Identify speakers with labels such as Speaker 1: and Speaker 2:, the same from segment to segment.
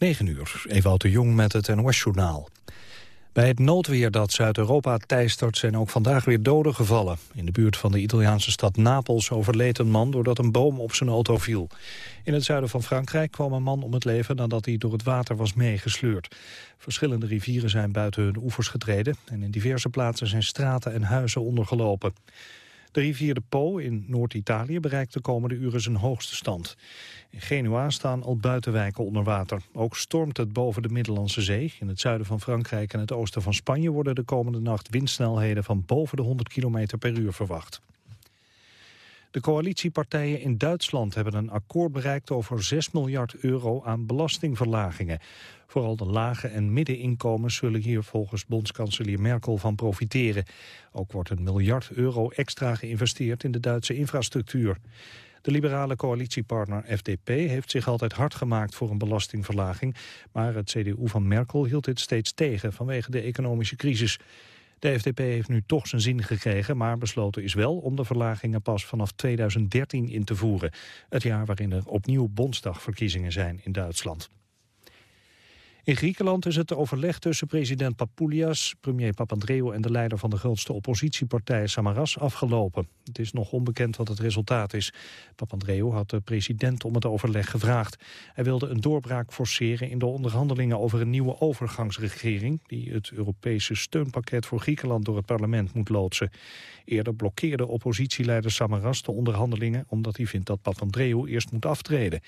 Speaker 1: 9 uur, Ewout de Jong met het NOS-journaal. Bij het noodweer dat Zuid-Europa teistert zijn ook vandaag weer doden gevallen. In de buurt van de Italiaanse stad Napels overleed een man doordat een boom op zijn auto viel. In het zuiden van Frankrijk kwam een man om het leven nadat hij door het water was meegesleurd. Verschillende rivieren zijn buiten hun oevers getreden en in diverse plaatsen zijn straten en huizen ondergelopen. De rivier de Po in Noord-Italië bereikt de komende uren zijn hoogste stand. In Genua staan al buitenwijken onder water. Ook stormt het boven de Middellandse Zee. In het zuiden van Frankrijk en het oosten van Spanje worden de komende nacht windsnelheden van boven de 100 km per uur verwacht. De coalitiepartijen in Duitsland hebben een akkoord bereikt over 6 miljard euro aan belastingverlagingen. Vooral de lage en middeninkomens zullen hier volgens bondskanselier Merkel van profiteren. Ook wordt een miljard euro extra geïnvesteerd in de Duitse infrastructuur. De liberale coalitiepartner FDP heeft zich altijd hard gemaakt voor een belastingverlaging, maar het CDU van Merkel hield dit steeds tegen vanwege de economische crisis. De FDP heeft nu toch zijn zin gekregen, maar besloten is wel om de verlagingen pas vanaf 2013 in te voeren. Het jaar waarin er opnieuw bondsdagverkiezingen zijn in Duitsland. In Griekenland is het overleg tussen president Papoulias, premier Papandreou en de leider van de grootste oppositiepartij Samaras afgelopen. Het is nog onbekend wat het resultaat is. Papandreou had de president om het overleg gevraagd. Hij wilde een doorbraak forceren in de onderhandelingen over een nieuwe overgangsregering die het Europese steunpakket voor Griekenland door het parlement moet loodsen. Eerder blokkeerde oppositieleider Samaras de onderhandelingen omdat hij vindt dat Papandreou eerst moet aftreden.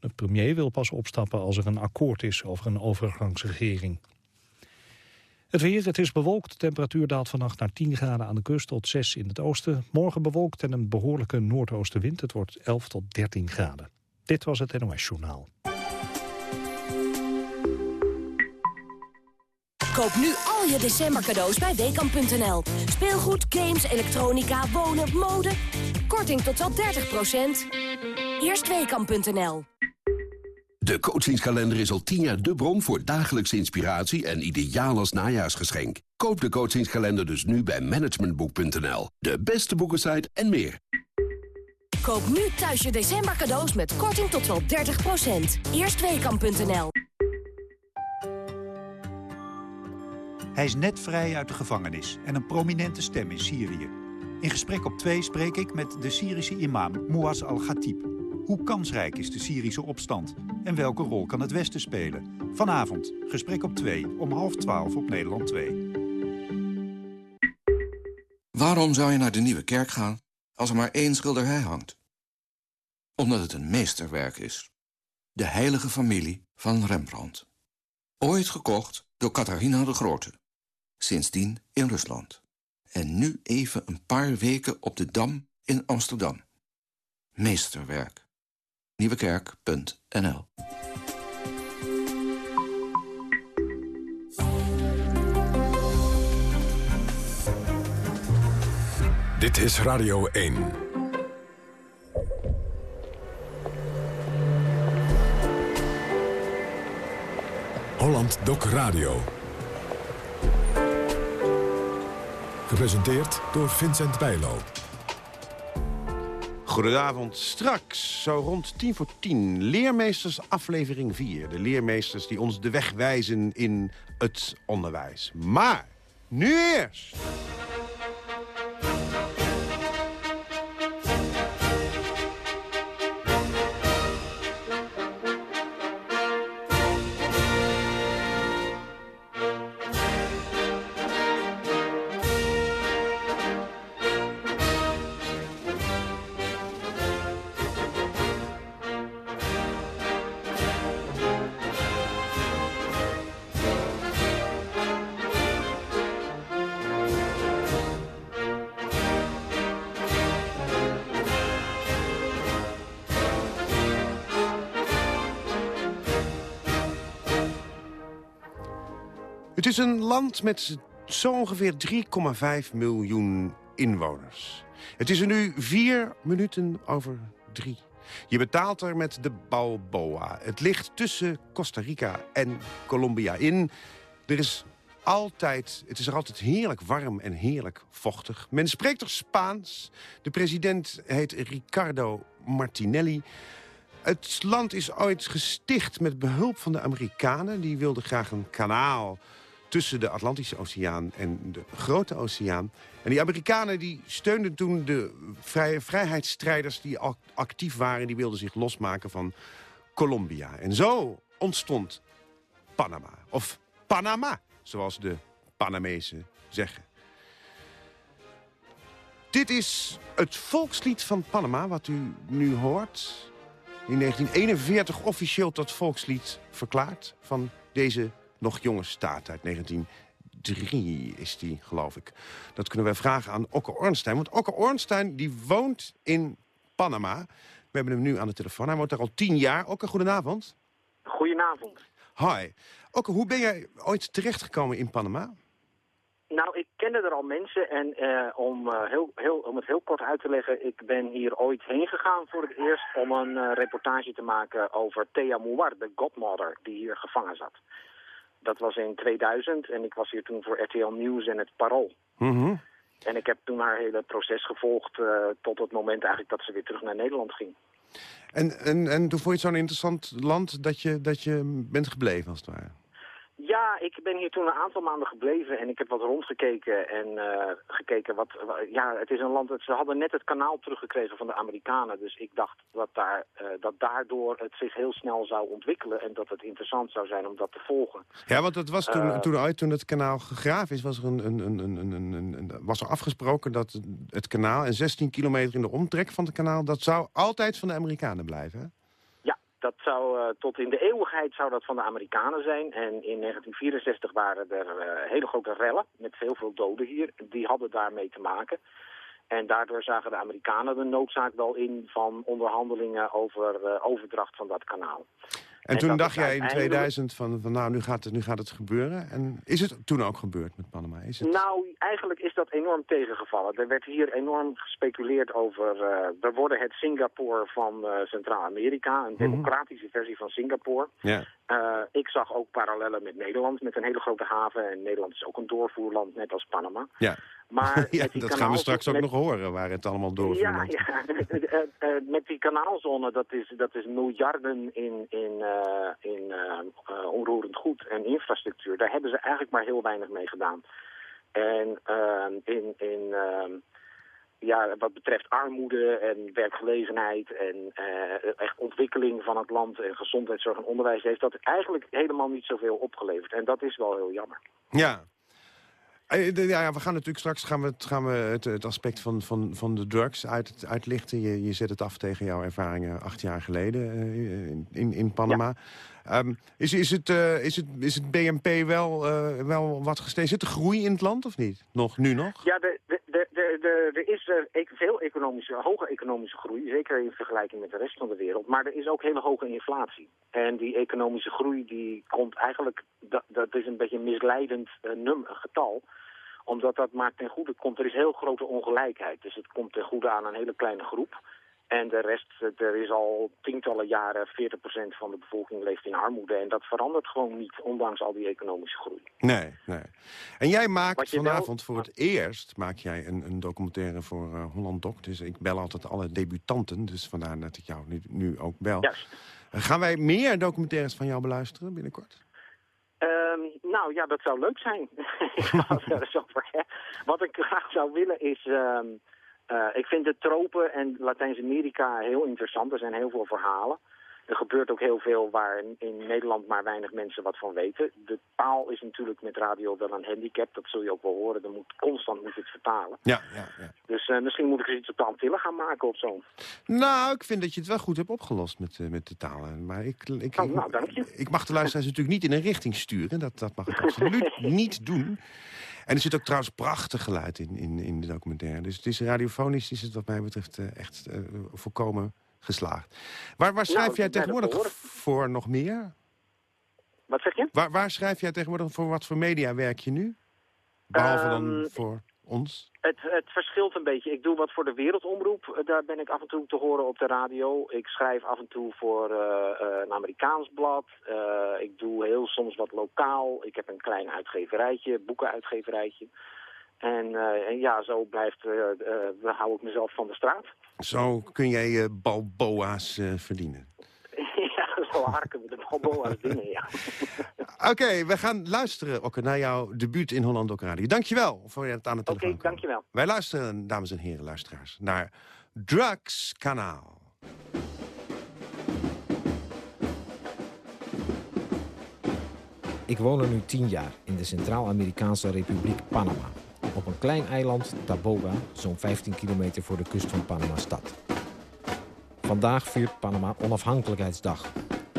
Speaker 1: De premier wil pas opstappen als er een akkoord is over een overgangsregering. Het weer, het is bewolkt. De temperatuur daalt vannacht naar 10 graden aan de kust tot 6 in het oosten. Morgen bewolkt en een behoorlijke noordoostenwind. Het wordt 11 tot 13 graden. Dit was het NOS Journaal.
Speaker 2: Koop nu al je december cadeaus bij Weekamp.nl. Speelgoed, games, elektronica, wonen, mode. Korting tot wel 30 Eerst Weekamp.nl.
Speaker 3: De coachingskalender is al tien jaar de bron voor dagelijkse inspiratie en ideaal als najaarsgeschenk. Koop de coachingskalender dus nu bij managementboek.nl. De beste boekensite en meer.
Speaker 2: Koop nu thuis je december cadeaus met korting tot wel 30%. Eerstweekam.nl
Speaker 4: Hij is net vrij uit de gevangenis en een prominente stem in Syrië. In gesprek op twee spreek ik met de Syrische imam Mouaz al-Ghatib. Hoe kansrijk is de Syrische opstand? En welke rol kan het Westen spelen? Vanavond, gesprek op 2, om half 12 op Nederland 2.
Speaker 5: Waarom zou je naar de Nieuwe Kerk gaan als er maar één schilderij hangt? Omdat het een meesterwerk is. De heilige familie van Rembrandt. Ooit gekocht door Catharina de Grote. Sindsdien in Rusland. En nu even een paar weken op de Dam in Amsterdam. Meesterwerk nieuwekerk.nl
Speaker 6: Dit is Radio 1. Holland Doc Radio. Gepresenteerd door Vincent Bijlo.
Speaker 7: Goedenavond. Straks, zo rond tien voor tien, leermeesters aflevering 4. De leermeesters die ons de weg wijzen in het onderwijs. Maar, nu eerst... is een land met zo ongeveer 3,5 miljoen inwoners. Het is er nu vier minuten over drie. Je betaalt er met de Balboa. Het ligt tussen Costa Rica en Colombia in. Er is altijd, het is er altijd heerlijk warm en heerlijk vochtig. Men spreekt er Spaans. De president heet Ricardo Martinelli. Het land is ooit gesticht met behulp van de Amerikanen. Die wilden graag een kanaal tussen de Atlantische Oceaan en de Grote Oceaan. En die Amerikanen die steunden toen de vrije, vrijheidsstrijders die actief waren. Die wilden zich losmaken van Colombia. En zo ontstond Panama. Of Panama, zoals de Panamezen zeggen. Dit is het volkslied van Panama, wat u nu hoort. In 1941 officieel tot volkslied verklaard van deze nog jonge staat uit 1903 is die, geloof ik. Dat kunnen wij vragen aan Okke Ornstein. Want Okke Ornstein die woont in Panama. We hebben hem nu aan de telefoon. Hij woont daar al tien jaar. Okke, goedenavond.
Speaker 8: Goedenavond.
Speaker 7: Hoi. Okke, hoe ben jij ooit terechtgekomen in Panama?
Speaker 8: Nou, ik kende er al mensen en eh, om, uh, heel, heel, om het heel kort uit te leggen... ik ben hier ooit heen gegaan voor het eerst om een uh, reportage te maken over Thea Mouar, de godmother, die hier gevangen zat. Dat was in 2000 en ik was hier toen voor RTL Nieuws en het Parool.
Speaker 7: Mm -hmm.
Speaker 8: En ik heb toen haar hele proces gevolgd tot het moment eigenlijk dat ze weer terug naar Nederland ging.
Speaker 7: En, en, en toen vond je het zo'n interessant land dat je, dat je bent gebleven als het ware?
Speaker 8: Ja, ik ben hier toen een aantal maanden gebleven en ik heb wat rondgekeken en uh, gekeken wat, ja, het is een land, ze hadden net het kanaal teruggekregen van de Amerikanen, dus ik dacht dat, daar, uh, dat daardoor het zich heel snel zou ontwikkelen en dat het interessant zou zijn om dat te volgen.
Speaker 7: Ja, want het was toen, uh, toen, uit, toen het kanaal gegraven is, was er, een, een, een, een, een, een, was er afgesproken dat het kanaal en 16 kilometer in de omtrek van het kanaal, dat zou altijd van de Amerikanen blijven, hè?
Speaker 8: Dat zou, uh, tot in de eeuwigheid zou dat van de Amerikanen zijn. En in 1964 waren er uh, hele grote rellen met heel veel doden hier. Die hadden daarmee te maken. En daardoor zagen de Amerikanen de noodzaak wel in van onderhandelingen over uh, overdracht van dat kanaal.
Speaker 7: En, en toen dacht jij in 2000 van, van nou, nu gaat, het, nu gaat het gebeuren. En is het toen ook gebeurd met Panama? Is het...
Speaker 8: Nou, eigenlijk is dat enorm tegengevallen. Er werd hier enorm gespeculeerd over... Uh, we worden het Singapore van uh, Centraal-Amerika. Een democratische mm -hmm. versie van Singapore.
Speaker 7: Ja.
Speaker 8: Uh, ik zag ook parallellen met Nederland, met een hele grote haven. En Nederland is ook een doorvoerland, net als Panama.
Speaker 7: Ja.
Speaker 8: Maar
Speaker 7: ja, dat gaan we straks ook
Speaker 8: met...
Speaker 7: nog horen, waar het allemaal doorvoerland
Speaker 8: Ja, ja. met die kanaalzone, dat is, dat is miljarden in, in, uh, in uh, onroerend goed en infrastructuur. Daar hebben ze eigenlijk maar heel weinig mee gedaan. En in... in ja, wat betreft armoede en werkgelegenheid en uh, echt ontwikkeling van het land en gezondheidszorg en onderwijs heeft dat eigenlijk helemaal niet zoveel opgeleverd. En dat is wel heel jammer.
Speaker 7: Ja. Ja, we gaan natuurlijk straks gaan we, gaan we het, het aspect van, van, van de drugs uit, uitlichten. Je, je zet het af tegen jouw ervaringen acht jaar geleden uh, in, in Panama. Ja. Um, is, is, het, uh, is, het, is het BNP wel, uh, wel wat gestegen? Zit er groei in het land of niet? Nog, nu nog?
Speaker 8: Ja, de, de, er is uh, veel economische, hoge economische groei. Zeker in vergelijking met de rest van de wereld. Maar er is ook hele hoge inflatie. En die economische groei die komt eigenlijk... Dat, dat is een beetje een misleidend num, getal omdat dat maar ten goede komt. Er is heel grote ongelijkheid. Dus het komt ten goede aan een hele kleine groep. En de rest, er is al tientallen jaren 40% van de bevolking leeft in armoede. En dat verandert gewoon niet, ondanks al die economische groei.
Speaker 7: Nee, nee. En jij maakt vanavond wel... voor het eerst maak jij een, een documentaire voor uh, Holland Doc. Dus ik bel altijd alle debutanten, dus vandaar dat ik jou nu, nu ook bel.
Speaker 8: Juist.
Speaker 7: Uh, gaan wij meer documentaires van jou beluisteren binnenkort?
Speaker 8: Um, nou ja, dat zou leuk zijn. Wat ik graag zou willen is... Um, uh, ik vind de tropen en Latijns-Amerika heel interessant. Er zijn heel veel verhalen. Er gebeurt ook heel veel waar in Nederland maar weinig mensen wat van weten. De taal is natuurlijk met radio wel een handicap. Dat zul je ook wel horen. Er moet constant moet het vertalen.
Speaker 7: Ja, ja, ja.
Speaker 8: Dus uh, misschien moet ik eens iets op de Antillen gaan maken of zo.
Speaker 7: Nou, ik vind dat je het wel goed hebt opgelost met, uh, met de talen. Maar ik, ik,
Speaker 8: oh, nou, dank je.
Speaker 7: Ik, ik mag de luisteraars natuurlijk niet in een richting sturen. Dat, dat mag ik absoluut niet doen. En er zit ook trouwens prachtig geluid in, in, in de documentaire. Dus het is radiofonisch is het wat mij betreft uh, echt uh, volkomen geslaagd. Waar, waar schrijf
Speaker 8: nou,
Speaker 7: jij tegenwoordig voor nog meer?
Speaker 8: Wat zeg je?
Speaker 7: Waar, waar schrijf jij tegenwoordig voor wat voor media werk je nu? Behalve um, dan voor ons?
Speaker 8: Het, het verschilt een beetje. Ik doe wat voor de Wereldomroep. Daar ben ik af en toe te horen op de radio. Ik schrijf af en toe voor uh, uh, een Amerikaans blad. Uh, ik doe heel soms wat lokaal. Ik heb een klein uitgeverijtje, boekenuitgeverijtje. En, en ja, zo blijft, hou ik mezelf van de straat.
Speaker 7: Zo kun jij balboa's verdienen.
Speaker 8: Zo harken we de balboa's binnen, ja.
Speaker 7: Oké, we gaan luisteren ook naar jouw debuut in Holland ook Radio. Dankjewel voor het aan de telefoon.
Speaker 8: Oké, dankjewel.
Speaker 7: Wij luisteren, dames en heren luisteraars, naar Drugs Kanaal.
Speaker 9: Ik woon er nu tien jaar in de Centraal-Amerikaanse Republiek Panama. Op een klein eiland, Taboga, zo'n 15 kilometer voor de kust van Panama-stad. Vandaag viert Panama onafhankelijkheidsdag.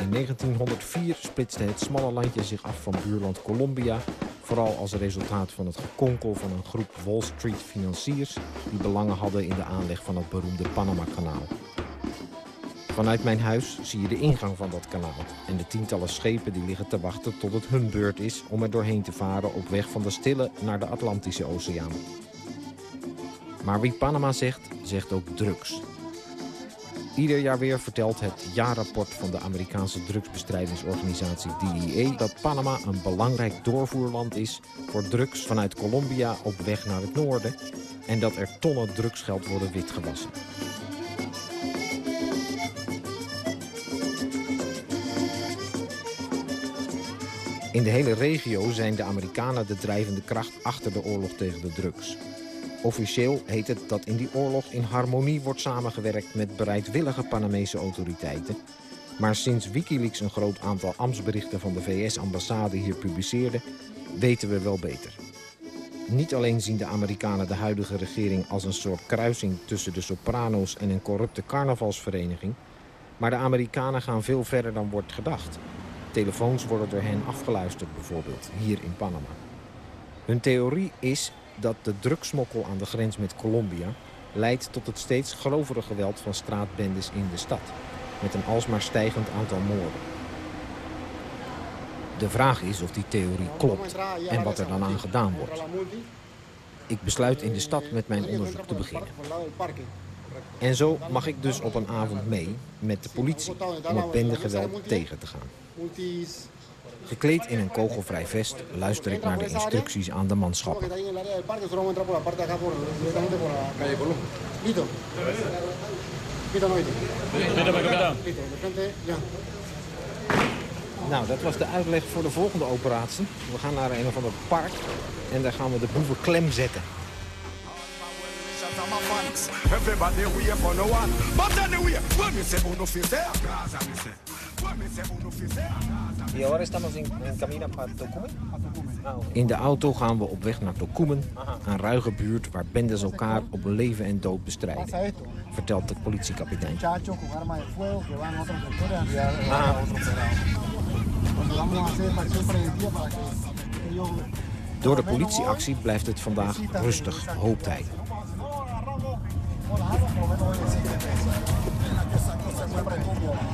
Speaker 9: In 1904 splitste het smalle landje zich af van buurland Colombia... vooral als resultaat van het gekonkel van een groep Wall Street financiers... die belangen hadden in de aanleg van het beroemde Panama-kanaal. Vanuit mijn huis zie je de ingang van dat kanaal... en de tientallen schepen die liggen te wachten tot het hun beurt is... om er doorheen te varen op weg van de Stille naar de Atlantische Oceaan. Maar wie Panama zegt, zegt ook drugs. Ieder jaar weer vertelt het jaarrapport van de Amerikaanse drugsbestrijdingsorganisatie DEA... dat Panama een belangrijk doorvoerland is voor drugs vanuit Colombia op weg naar het noorden... en dat er tonnen drugsgeld worden witgewassen. In de hele regio zijn de Amerikanen de drijvende kracht achter de oorlog tegen de drugs. Officieel heet het dat in die oorlog in harmonie wordt samengewerkt met bereidwillige Panamese autoriteiten. Maar sinds Wikileaks een groot aantal ambtsberichten van de VS-ambassade hier publiceerde, weten we wel beter. Niet alleen zien de Amerikanen de huidige regering als een soort kruising tussen de Soprano's en een corrupte carnavalsvereniging, maar de Amerikanen gaan veel verder dan wordt gedacht. Telefoons worden door hen afgeluisterd bijvoorbeeld, hier in Panama. Hun theorie is dat de drugsmokkel aan de grens met Colombia leidt tot het steeds grovere geweld van straatbendes in de stad. Met een alsmaar stijgend aantal moorden. De vraag is of die theorie klopt en wat er dan aan gedaan wordt. Ik besluit in de stad met mijn onderzoek te beginnen. En zo mag ik dus op een avond mee met de politie om het bendegeweld tegen te gaan. Gekleed in een kogelvrij vest luister ik naar de instructies aan de manschappen. Nou, dat was de uitleg voor de volgende operatie. We gaan naar een of ander park en daar gaan we de boeven klem zetten. In de auto gaan we op weg naar Tocumen, een ruige buurt waar bendes elkaar op leven en dood bestrijden, vertelt de politiekapitein. Door de politieactie blijft het vandaag rustig, hoopt hij.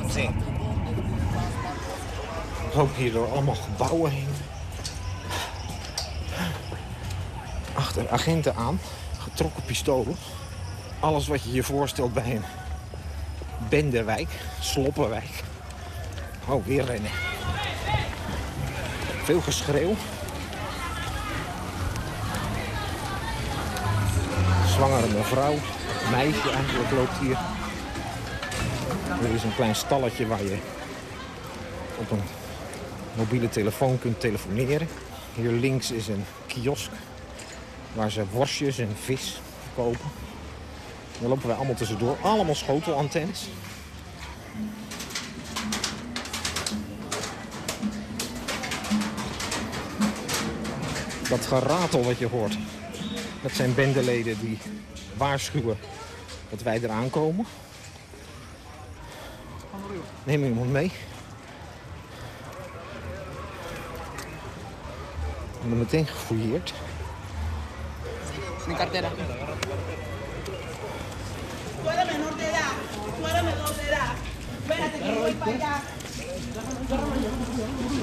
Speaker 9: Zing. Hier door allemaal gebouwen heen. Achter agenten aan, getrokken pistolen. Alles wat je je voorstelt bij een bendewijk, sloppenwijk. Oh, weer rennen. Veel geschreeuw. Zwangere mevrouw, meisje eigenlijk loopt hier. Er is een klein stalletje waar je op een mobiele telefoon kunt telefoneren. Hier links is een kiosk waar ze worstjes en vis kopen. Daar lopen wij allemaal tussendoor. Allemaal schotelantennes. Dat geratel wat je hoort, dat zijn bendeleden die waarschuwen dat wij eraan komen. Neem iemand mee. We hebben meteen gefouilleerd.
Speaker 10: Mi cartera. Tú eres menor de edad. Tú eres menor de edad. Espérate que voy para allá.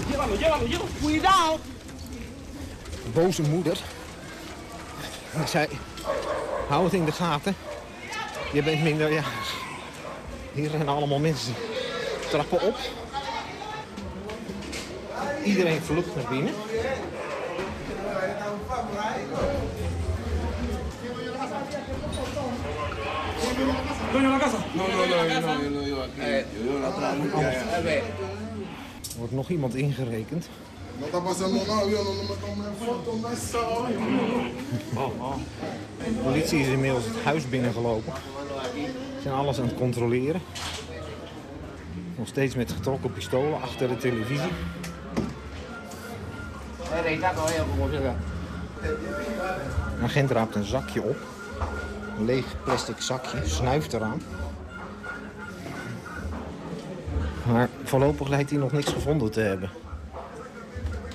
Speaker 10: Llévalo, llévalo, llévalo. Cuidado.
Speaker 9: boze moeder. En ik zei, hou het in de gaten. Je bent minderjarig. Hier rennen allemaal mensen trappen op. Iedereen vlucht naar binnen. Er wordt nog iemand ingerekend.
Speaker 11: No yo no, no me tomé foto, me sabe.
Speaker 9: De politie is inmiddels het huis binnengelopen. Ze zijn alles aan het controleren. Nog steeds met getrokken pistolen achter de televisie. Een agent raapt een zakje op. Een leeg plastic zakje, snuift eraan. Maar voorlopig lijkt hij nog niks gevonden te hebben.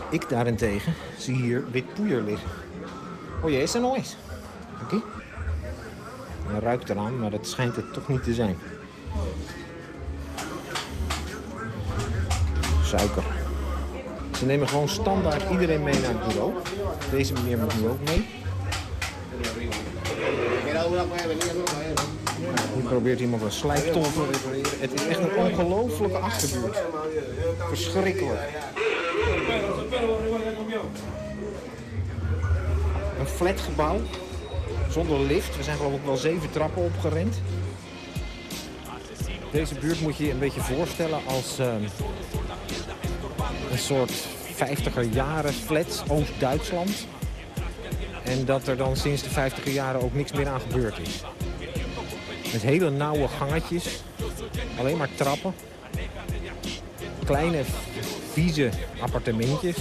Speaker 9: Ik daarentegen zie hier wit poeier liggen. Oh jee, is er nog eens? Oké. Hij ruikt eraan, maar dat schijnt het toch niet te zijn. Suiker. Ze nemen gewoon standaard iedereen mee naar het bureau. Deze meneer moet nu ook mee. Hier probeert iemand een slijptol. Het is echt een ongelofelijke achterbuurt. Verschrikkelijk. Een flatgebouw. Zonder lift. We zijn geloof ik wel zeven trappen opgerend. Deze buurt moet je je een beetje voorstellen als ehm, een soort 50er jaren flat Oost-Duitsland. En dat er dan sinds de 50er jaren ook niks meer aan gebeurd is. Met hele nauwe gangetjes. Alleen maar trappen. Kleine, vieze appartementjes.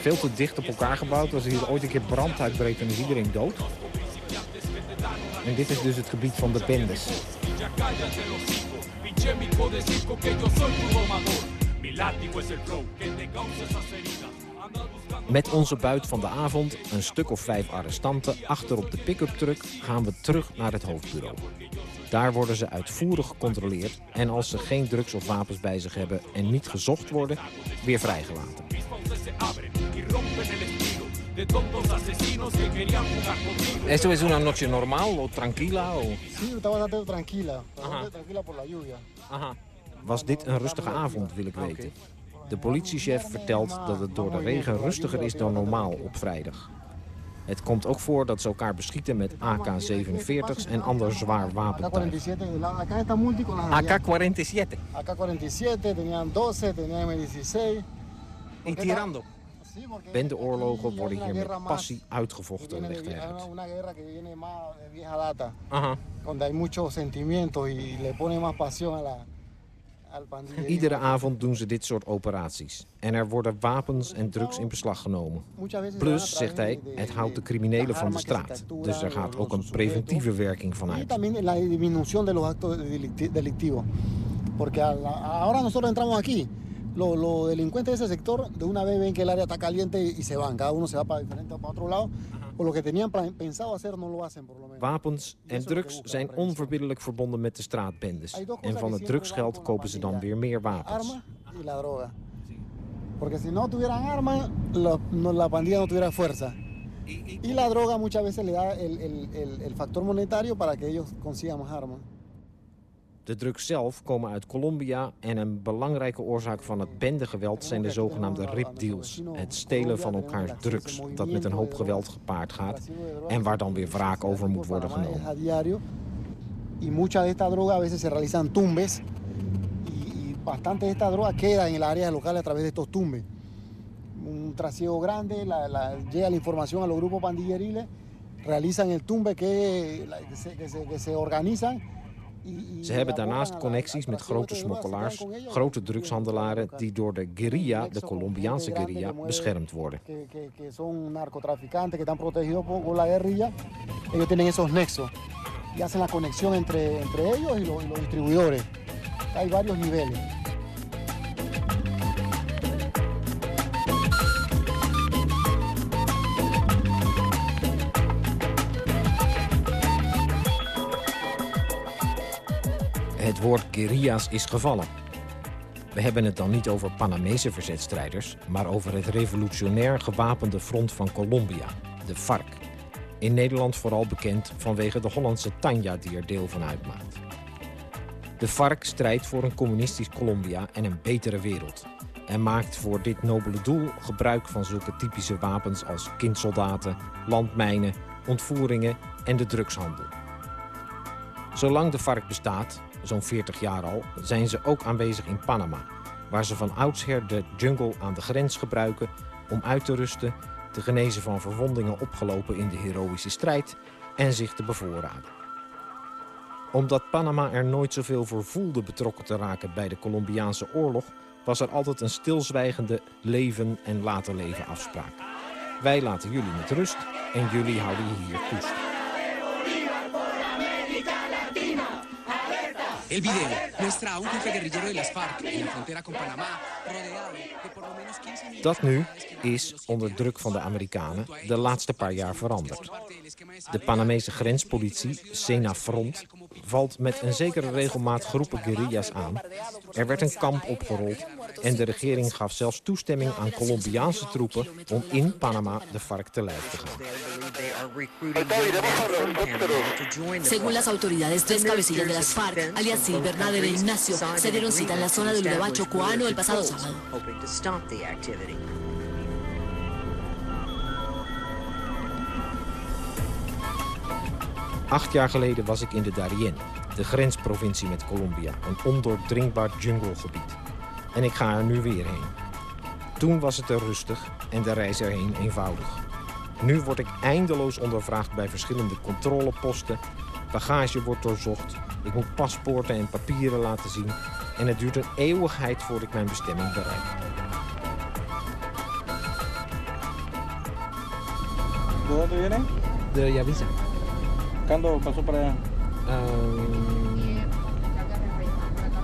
Speaker 9: Veel te dicht op elkaar gebouwd. Als er hier ooit een keer brand uitbreekt, dan is iedereen dood. En dit is dus het gebied van de bendes. Met onze buit van de avond, een stuk of vijf arrestanten achter op de pick-up truck, gaan we terug naar het hoofdbureau. Daar worden ze uitvoerig gecontroleerd en als ze geen drugs of wapens bij zich hebben en niet gezocht worden, weer vrijgelaten. Esto es una noche normal o tranquila? O...
Speaker 12: Sí, tranquila. Tranquila por la lluvia.
Speaker 9: Aha. Was dit een rustige avond, wil ik weten. De politiechef vertelt dat het door de regen rustiger is dan normaal op vrijdag. Het komt ook voor dat ze elkaar beschieten met AK-47's en ander zwaar wapentuig.
Speaker 12: AK-47, la- acá está multi con las de allá.
Speaker 9: AK-47.
Speaker 12: AK-47, tenían 12, tenían M16.
Speaker 9: Y tirando. Bendeoorlogen worden hier met passie uitgevochten, legt hij uit. Aha. Iedere avond doen ze dit soort operaties. En er worden wapens en drugs in beslag genomen. Plus, zegt hij, het houdt de criminelen van de straat. Dus er gaat ook een preventieve werking van uit.
Speaker 12: Porque ahora nosotros entramos aquí, los, los delincuentes de ese sector de una vez ven que el área está caliente y se van. Cada uno se va para diferente, para otro lado. O lo que tenían pensado hacer no lo hacen por lo menos.
Speaker 9: Wapens en drugs zijn onverbiddelijk verbonden met de straatbendes. En van het drugsgeld kopen ze dan weer meer wapens.
Speaker 12: Y. Porque si no tuvieran armas, la, no- la pandilla no tuviera fuerza. Y la droga muchas veces le da el, el- el- el factor monetario para que ellos consigan más armas.
Speaker 9: De drugs zelf komen uit Colombia en een belangrijke oorzaak van het bendegeweld zijn de zogenaamde ripdeals. Het stelen van elkaars drugs, dat met een hoop geweld gepaard gaat en waar dan weer wraak over moet worden genomen.
Speaker 12: Y mucha de esta droga a veces se realizan tumbes. Y, bastante de esta droga queda en el área local a través de estos tumbes. Un trasiego grande, llega la información a los grupos pandilleriles, realizan el tumbe que, que se organizan.
Speaker 9: Ze hebben daarnaast connecties met grote smokkelaars, grote drugshandelaren die door de guerrilla, de Colombiaanse guerrilla, beschermd worden.
Speaker 12: ellos tienen esos nexos y hacen la conexión entre, entre ellos y los, y los distribuidores. Hay varios niveles.
Speaker 9: Woord guerrillas is gevallen. We hebben het dan niet over Panamese verzetstrijders, maar over het revolutionair gewapende front van Colombia, de FARC. In Nederland vooral bekend vanwege de Hollandse Tanja die er deel van uitmaakt. De FARC strijdt voor een communistisch Colombia en een betere wereld. En maakt voor dit nobele doel gebruik van zulke typische wapens als kindsoldaten, landmijnen, ontvoeringen en de drugshandel. Zolang de FARC bestaat, zo'n 40 jaar al, zijn ze ook aanwezig in Panama... waar ze van oudsher de jungle aan de grens gebruiken om uit te rusten... te genezen van verwondingen opgelopen in de heroïsche strijd en zich te bevoorraden. Omdat Panama er nooit zoveel voor voelde betrokken te raken bij de Colombiaanse oorlog... was er altijd een stilzwijgende leven en later leven afspraak. Wij laten jullie met rust en jullie houden hier koest.
Speaker 13: El video muestra a un jefe guerrillero de las FARC en la frontera con Panamá, rodeado de por lo menos 15 militares.
Speaker 9: Dat nu is, onder druk van de Amerikanen, de laatste paar jaar veranderd. De Panamese grenspolitie, Senafront, valt met een zekere regelmaat groepen guerrilla's aan. Er werd een kamp opgerold en de regering gaf zelfs toestemming aan Colombiaanse troepen om in Panama de FARC te lijf te gaan.
Speaker 14: Según las autoridades, tres cabecillas de las FARC, alias Silver, Nader e Ignacio, se dieron cita en la zona del Urabá Chocoano el pasado sábado.
Speaker 9: Acht jaar geleden was ik in de Darien, de grensprovincie met Colombia. Een ondoordringbaar junglegebied. En ik ga er nu weer heen. Toen was het er rustig en de reis erheen eenvoudig. Nu word ik eindeloos ondervraagd bij verschillende controleposten. Bagage wordt doorzocht. Ik moet paspoorten en papieren laten zien. En het duurt een eeuwigheid voordat ik mijn bestemming bereik.
Speaker 15: ¿De dónde viene?
Speaker 9: De Yavisa.
Speaker 15: ¿Cuándo pasó para allá?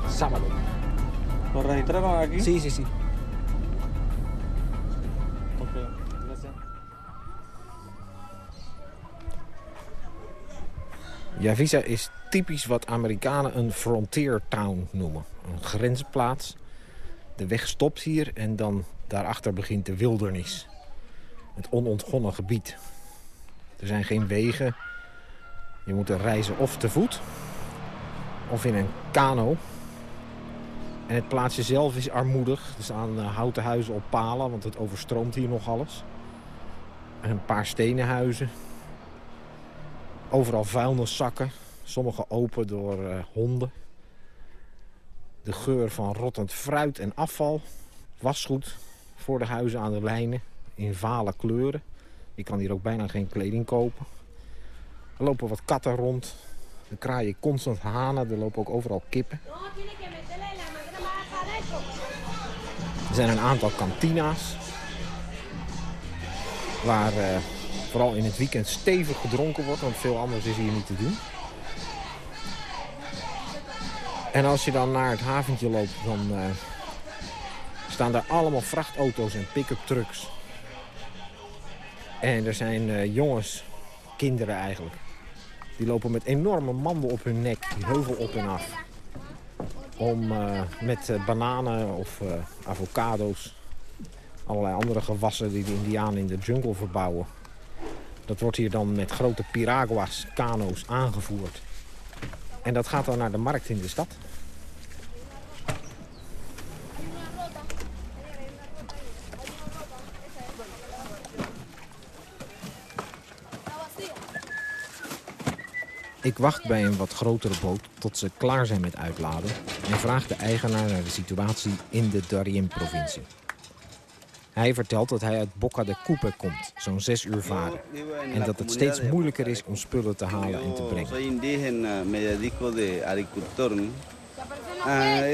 Speaker 9: Sábado.
Speaker 15: ¿Lo registraron aquí?
Speaker 9: Sí, sí, sí.
Speaker 15: Ok, gracias.
Speaker 9: Yavisa is typisch wat Amerikanen een frontier town noemen. Een grensplaats. De weg stopt hier en dan daarachter begint de wildernis. Het onontgonnen gebied. Er zijn geen wegen. Je moet er reizen of te voet of in een kano. En het plaatsje zelf is armoedig. Er staan eh, houten huizen op palen, want het overstroomt hier nog alles. En een paar stenen huizen. Overal vuilniszakken. Sommige open door eh, honden. De geur van rottend fruit en afval. Wasgoed voor de huizen aan de lijnen. In vale kleuren. Je kan hier ook bijna geen kleding kopen. Er lopen wat katten rond. Er kraaien constant hanen. Er lopen ook overal kippen. Er zijn een aantal kantina's. Waar eh, vooral in het weekend stevig gedronken wordt. Want veel anders is hier niet te doen. En als je dan naar het haventje loopt, dan eh, staan daar allemaal vrachtauto's en pick-up trucks. En er zijn eh, jongens, kinderen eigenlijk. Die lopen met enorme manden op hun nek, die heuvel op en af. Om eh, met eh, bananen of eh, avocado's, allerlei andere gewassen die de indianen in de jungle verbouwen. Dat wordt hier dan met grote piragua's, kano's aangevoerd. En dat gaat dan naar de markt in de stad. Ik wacht bij een wat grotere boot tot ze klaar zijn met uitladen... en vraag de eigenaar naar de situatie in de Darien-provincie. Hij vertelt dat hij uit Boca de Coupe komt, zo'n zes uur varen. En dat het steeds moeilijker is om spullen te halen en te brengen.
Speaker 16: Ah.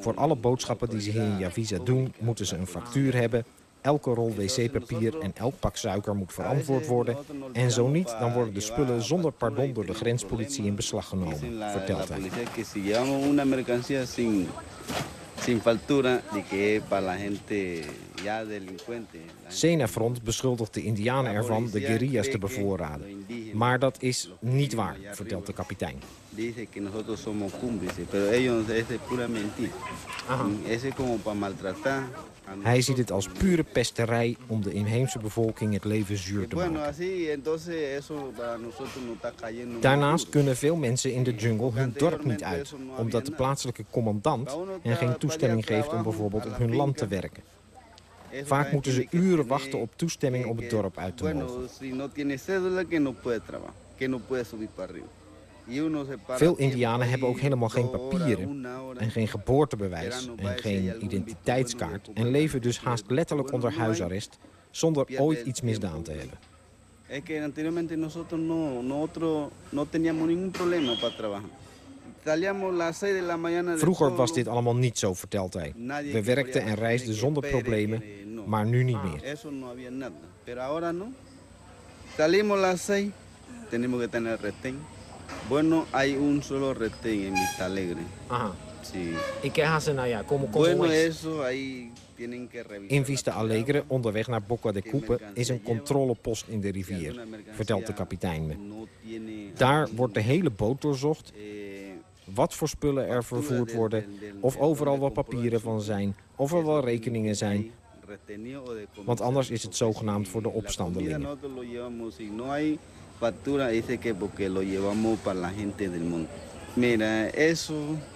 Speaker 9: Voor alle boodschappen die ze hier in Javisa doen, moeten ze een factuur hebben... Elke rol wc-papier en elk pak suiker moet verantwoord worden. En zo niet, dan worden de spullen zonder pardon door de grenspolitie in beslag genomen, vertelt hij. Senafront beschuldigt de indianen ervan de guerrillas te bevoorraden. Maar dat is niet waar, vertelt de kapitein.
Speaker 16: Dice
Speaker 9: Hij ziet het als pure pesterij om de inheemse bevolking het leven zuur te maken. Daarnaast kunnen veel mensen in de jungle hun dorp niet uit, omdat de plaatselijke commandant hen geen toestemming geeft om bijvoorbeeld op hun land te werken. Vaak moeten ze uren wachten op toestemming om het dorp uit te mogen. Veel Indianen hebben ook helemaal geen papieren en geen geboortebewijs en geen identiteitskaart en leven dus haast letterlijk onder huisarrest zonder ooit iets misdaan te hebben.
Speaker 16: Es que anteriormente nosotros no, nosotros no teníamos ningún problema para trabajar. Salíamos a las 6 de la mañana del
Speaker 9: Vroeger was dit allemaal niet zo, vertelt hij. We werkten en reisden zonder problemen, maar nu niet meer.
Speaker 16: Ahora no. Salimos las 6, tenemos que tener retén. Bueno, hay un solo retén en Vista Alegre.
Speaker 9: Aha.
Speaker 16: Sí.
Speaker 9: ¿Y qué hacen allá? ¿Cómo, cómo
Speaker 16: Bueno,
Speaker 9: es?
Speaker 16: eso ahí tienen que revisar.
Speaker 9: In Vista Alegre, onderweg naar Boca de Coupe, is een controlepost in de rivier, vertelt de kapitein me. Daar wordt de hele boot doorzocht, wat voor spullen er vervoerd worden, of overal wel papieren van zijn, of er wel rekeningen zijn, want anders is het zogenaamd voor de opstandelingen.
Speaker 16: Factura, dice que porque lo llevamos para la gente del monte. Mira, eso,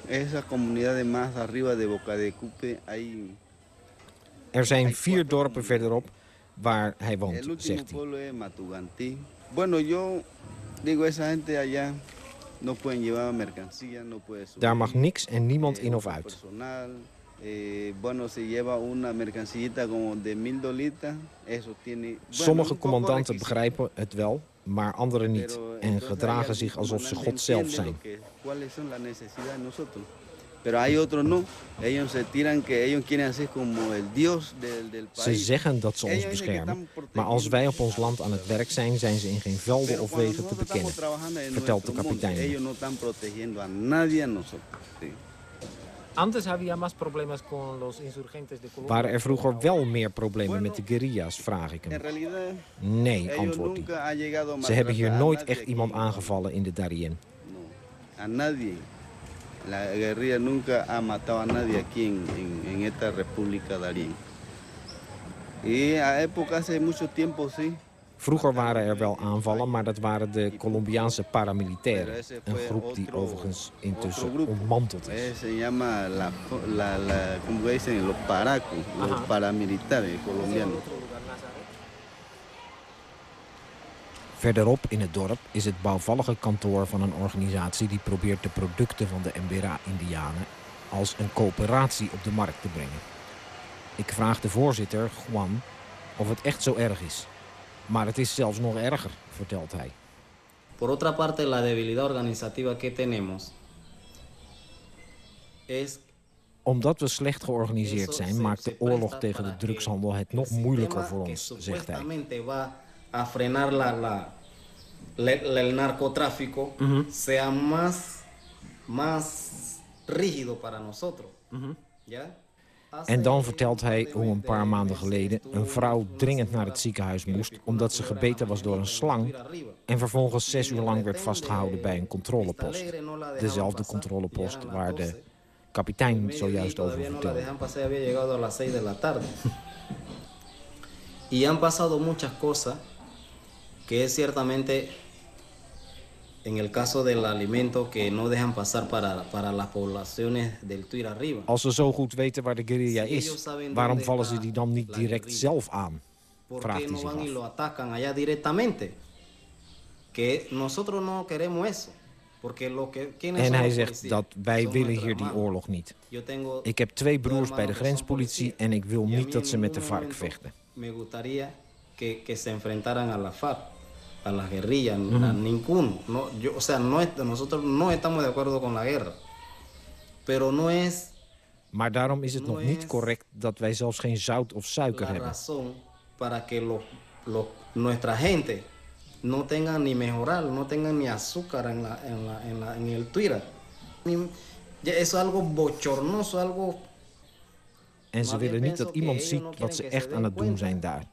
Speaker 16: esa comunidad de más arriba de Boca de Cupe, hay...
Speaker 9: Er zijn vier dorpen verderop waar hij woont, zegt hij.
Speaker 16: Bueno, yo digo, esa gente allá no pueden llevar mercancía, no puede.
Speaker 9: Daar mag niks en niemand in of uit. Sommige commandanten begrijpen het wel, maar anderen niet. En gedragen zich alsof ze God zelf zijn. Ze zeggen dat ze ons beschermen, maar als wij op ons land aan het werk zijn, zijn ze in geen velden of wegen te bekennen, vertelt de kapitein. Antes había más problemas con los insurgentes de Colombia. Waren er vroeger wel meer problemen met de guerrilla's, vraag ik hem. Nee, antwoordt hij. Ze hebben hier nooit echt iemand aangevallen in de Darien.
Speaker 16: a nadie. La guerrilla nunca ha matado a nadie aquí en, en, en esta República Darién. Y a época hace mucho tiempo sí.
Speaker 9: Vroeger waren er wel aanvallen, maar dat waren de Colombiaanse paramilitairen. Een groep die overigens intussen ontmanteld is.
Speaker 16: Eh, se llama la, la, la como dicen, los paracos, los
Speaker 9: Ajá.
Speaker 16: paramilitares colombianos.
Speaker 9: Verderop in het dorp is het bouwvallige kantoor van een organisatie die probeert de producten van de Mbera-Indianen als een coöperatie op de markt te brengen. Ik vraag de voorzitter, Juan, of het echt zo erg is. Maar het is zelfs nog erger, vertelt hij.
Speaker 17: Por otra parte, la debilidad organizativa que tenemos es
Speaker 9: Omdat we slecht georganiseerd zijn, maakt de oorlog tegen de drugshandel het nog moeilijker voor ons, zegt hij.
Speaker 17: a frenar
Speaker 9: En dan vertelt hij hoe een paar maanden geleden een vrouw dringend naar het ziekenhuis moest omdat ze gebeten was door een slang en vervolgens zes uur lang werd vastgehouden bij een controlepost. Dezelfde controlepost waar de kapitein zojuist over vertelde.
Speaker 17: dejan pasar, había llegado a las 6 de la tarde. y han pasado muchas cosas que es ciertamente en el caso del alimento que no dejan pasar para, para las poblaciones del Tuir arriba.
Speaker 9: Als ze zo goed weten waar de guerrilla is, waarom vallen ze die dan niet direct zelf aan?
Speaker 17: ¿Por
Speaker 9: Vraagt hij zich af.
Speaker 17: lo atacan allá directamente? Que nosotros no queremos eso. Porque lo que, ¿quiénes
Speaker 9: En hij zegt dat wij willen hier die oorlog niet. Ik heb twee broers bij de grenspolitie en ik wil niet dat ze met de vark vechten.
Speaker 17: Me gustaría que, que se enfrentaran a la FARC, a las guerrillas,
Speaker 9: Ujú.
Speaker 17: a ninguno. No, yo, o sea, no, nosotros no estamos de acuerdo con la guerra. Pero no es
Speaker 9: Maar daarom is het nog niet correct dat wij zelfs geen zout of suiker
Speaker 17: la razón para que los, los- nuestra gente no tengan ni mejorar, no tengan ni azúcar en, la, en, la, en, la- en el Twitter. Ni- ya Eso es algo bochornoso, algo
Speaker 9: En ze willen niet dat iemand ziet
Speaker 17: no
Speaker 9: wat ze echt aan het doen
Speaker 17: cuenta
Speaker 9: zijn daar.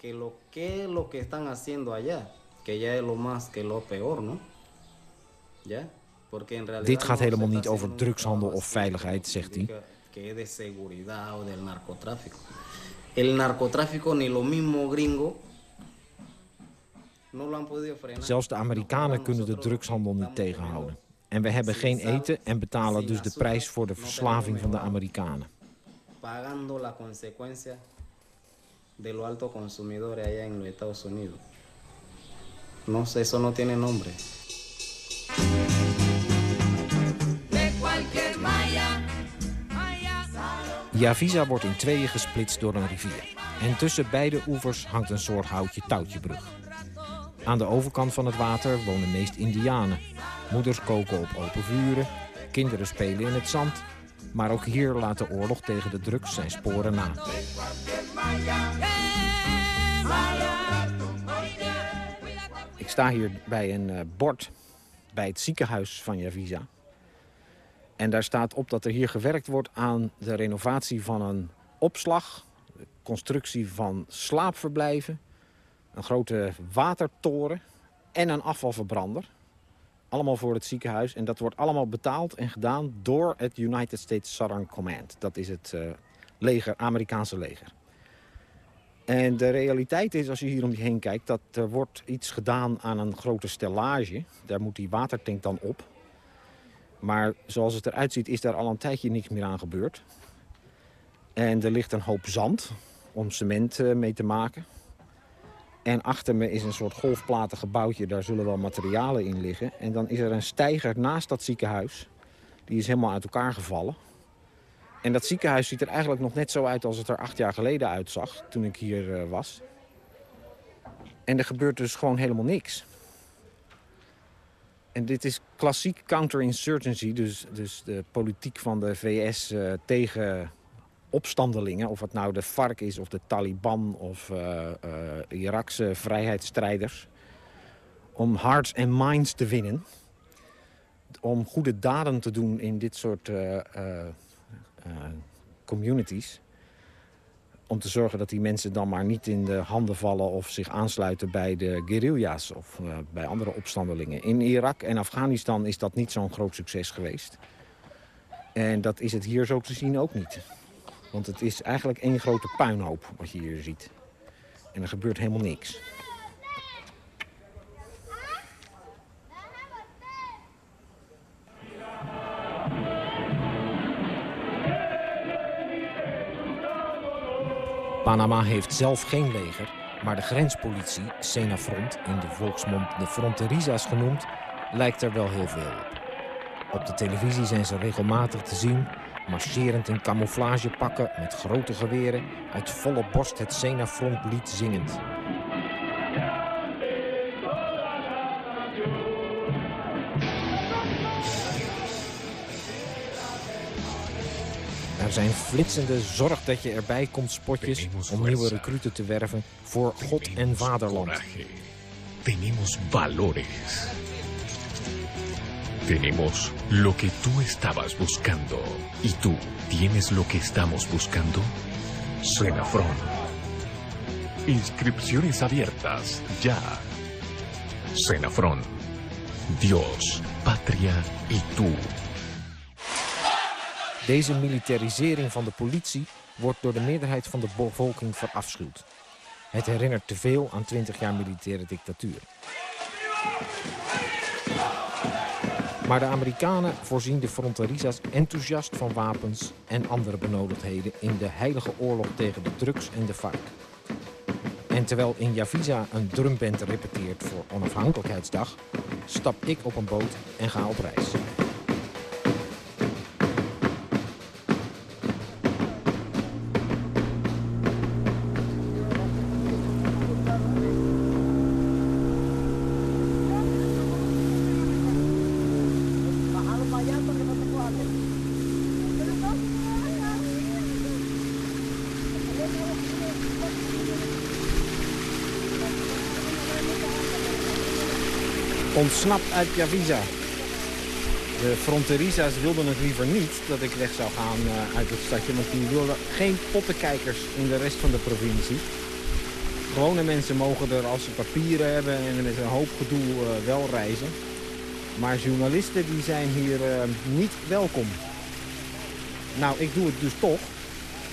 Speaker 17: Que ya es lo más que lo peor, ¿no? ¿Ya? Porque en realidad
Speaker 9: Dit gaat helemaal niet over drugshandel of veiligheid, zegt hij.
Speaker 17: que- de seguridad o del narcotráfico. El narcotráfico ni lo mismo gringo.
Speaker 9: Zelfs de Amerikanen kunnen de drugshandel niet tegenhouden. En we hebben geen eten en betalen dus de prijs voor de verslaving van de Amerikanen.
Speaker 17: pagando la consecuencia de los altos consumidores allá en los Estados Unidos. No sé, eso no tiene nombre.
Speaker 9: Javisa wordt in tweeën gesplitst door een rivier. En tussen beide oevers hangt een soort houtje-touwtjebrug. Aan de overkant van het water wonen meest indianen. Moeders koken op open vuren, kinderen spelen in het zand... maar ook hier laat de oorlog tegen de drugs zijn sporen na. Sta hier bij een eh, bord bij het ziekenhuis van Javisa. En daar staat op dat er hier gewerkt wordt aan de renovatie van een opslag... de constructie van slaapverblijven, een grote watertoren en een afvalverbrander. Allemaal voor het ziekenhuis. En dat wordt allemaal betaald en gedaan door het United States Southern Command. Dat is het uh, leger, Amerikaanse leger. En de realiteit is, als je hier om je heen kijkt... dat er wordt iets gedaan aan een grote stellage. Daar moet die watertank dan op. Maar zoals het eruit ziet is daar al een tijdje niks meer aan gebeurd. En er ligt een hoop zand om cement eh, mee te maken. En achter me is een soort golfplaten gebouwtje. Daar zullen wel materialen in liggen. En dan is er een steiger naast dat ziekenhuis. Die is helemaal uit elkaar gevallen. En dat ziekenhuis ziet er eigenlijk nog net zo uit als het er acht jaar geleden uitzag. Toen ik hier uh, was. En er gebeurt dus gewoon helemaal niks. En dit is klassiek counterinsurgency. Dus, dus de politiek van de VS uh, tegen opstandelingen. Of het nou de FARC is of de Taliban of uh, Irakse vrijheidsstrijders. Om hearts en minds te winnen. Om goede daden te doen in dit soort communities. Om te zorgen dat die mensen dan maar niet in de handen vallen... of zich aansluiten bij de guerrilla's of bij andere opstandelingen. In Irak en Afghanistan is dat niet zo'n groot succes geweest. En dat is het hier zo te zien ook niet. Want het is eigenlijk één grote puinhoop wat je hier ziet. En er gebeurt helemaal niks. Panama heeft zelf geen leger, maar de grenspolitie, Senafront, in de volksmond de Fronteriza's genoemd, lijkt er wel heel veel op. Op de televisie zijn ze regelmatig te zien marcherend in camouflagepakken met grote geweren, uit volle borst het Senafront-lied zingend. Er zijn flitsende zorg dat je erbij komt spotjes om nieuwe recruten te werven voor God en vaderland.
Speaker 18: Tenemos valores. Tenemos lo que tú estabas buscando. ¿Y tú tienes lo que estamos buscando? Senafron. Inscripciones abiertas ya. Senafron. Dios, patria y tú.
Speaker 9: Deze militarisering van de politie wordt door de meerderheid van de bevolking verafschuwd. Het herinnert te veel aan 20 jaar militaire dictatuur. Maar de Amerikanen voorzien de frontaliza's enthousiast van wapens en andere benodigdheden in de heilige oorlog tegen de drugs en de FARC. En terwijl in Javisa een drumband repeteert voor onafhankelijkheidsdag, stap ik op een boot en ga op reis. Ontsnapt uit Javisa. De fronteriza's wilden het liever niet dat ik weg zou gaan uh, uit het stadje. Want die wilden geen pottenkijkers in de rest van de provincie. Gewone mensen mogen er als ze papieren hebben en met een hoop gedoe uh, wel reizen. Maar journalisten die zijn hier uh, niet welkom. Nou, ik doe het dus toch.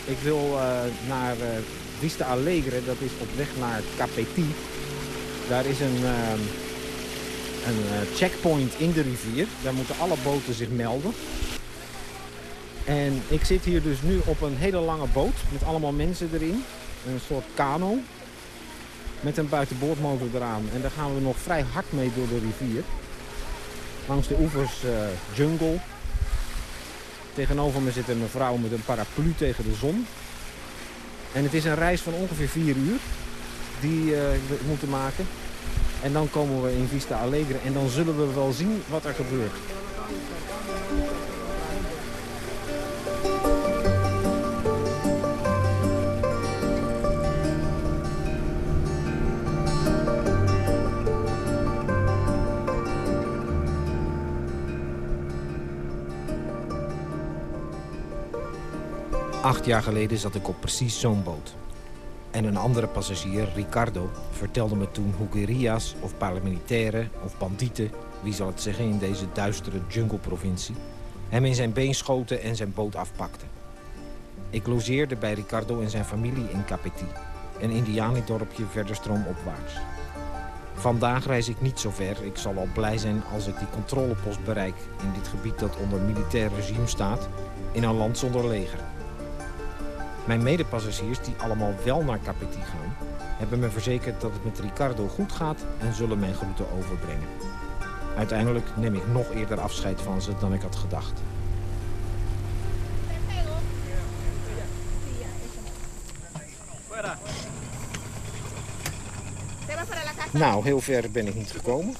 Speaker 9: Ik wil naar Vista Alegre, dat is op weg naar Capeti. Daar is een een uh, checkpoint in de rivier. Daar moeten alle boten zich melden. En ik zit hier dus nu op een hele lange boot met allemaal mensen erin. een soort kano. Met een buitenboordmotor eraan. En daar gaan we nog vrij hard mee door de rivier. Langs de oevers uh, jungle. Tegenover me zit een mevrouw met een paraplu tegen de zon. En het is een reis van ongeveer 4 uur die uh, we moeten maken. En dan komen we in Vista Alegre en dan zullen we wel zien wat er gebeurt. Acht jaar geleden zat ik op precies zo'n boot. En een andere passagier, Ricardo, vertelde me toen hoe guerrillas of paramilitairen of bandieten... wie zal het zeggen in deze duistere jungleprovincie... hem in zijn been schoten en zijn boot afpakten. Ik logeerde bij Ricardo en zijn familie in Capeti, een indianidorpje verder stroomopwaarts. Vandaag reis ik niet zo ver. Ik zal al blij zijn als ik die controlepost bereik... in dit gebied dat onder militair regime staat... in een land zonder leger. Mijn medepassagiers, die allemaal wel naar Capeti gaan... hebben me verzekerd dat het met Ricardo goed gaat en zullen mijn groeten overbrengen. Uiteindelijk neem ik nog eerder afscheid van ze dan ik had gedacht. Nou, heel ver ben ik niet gekomen.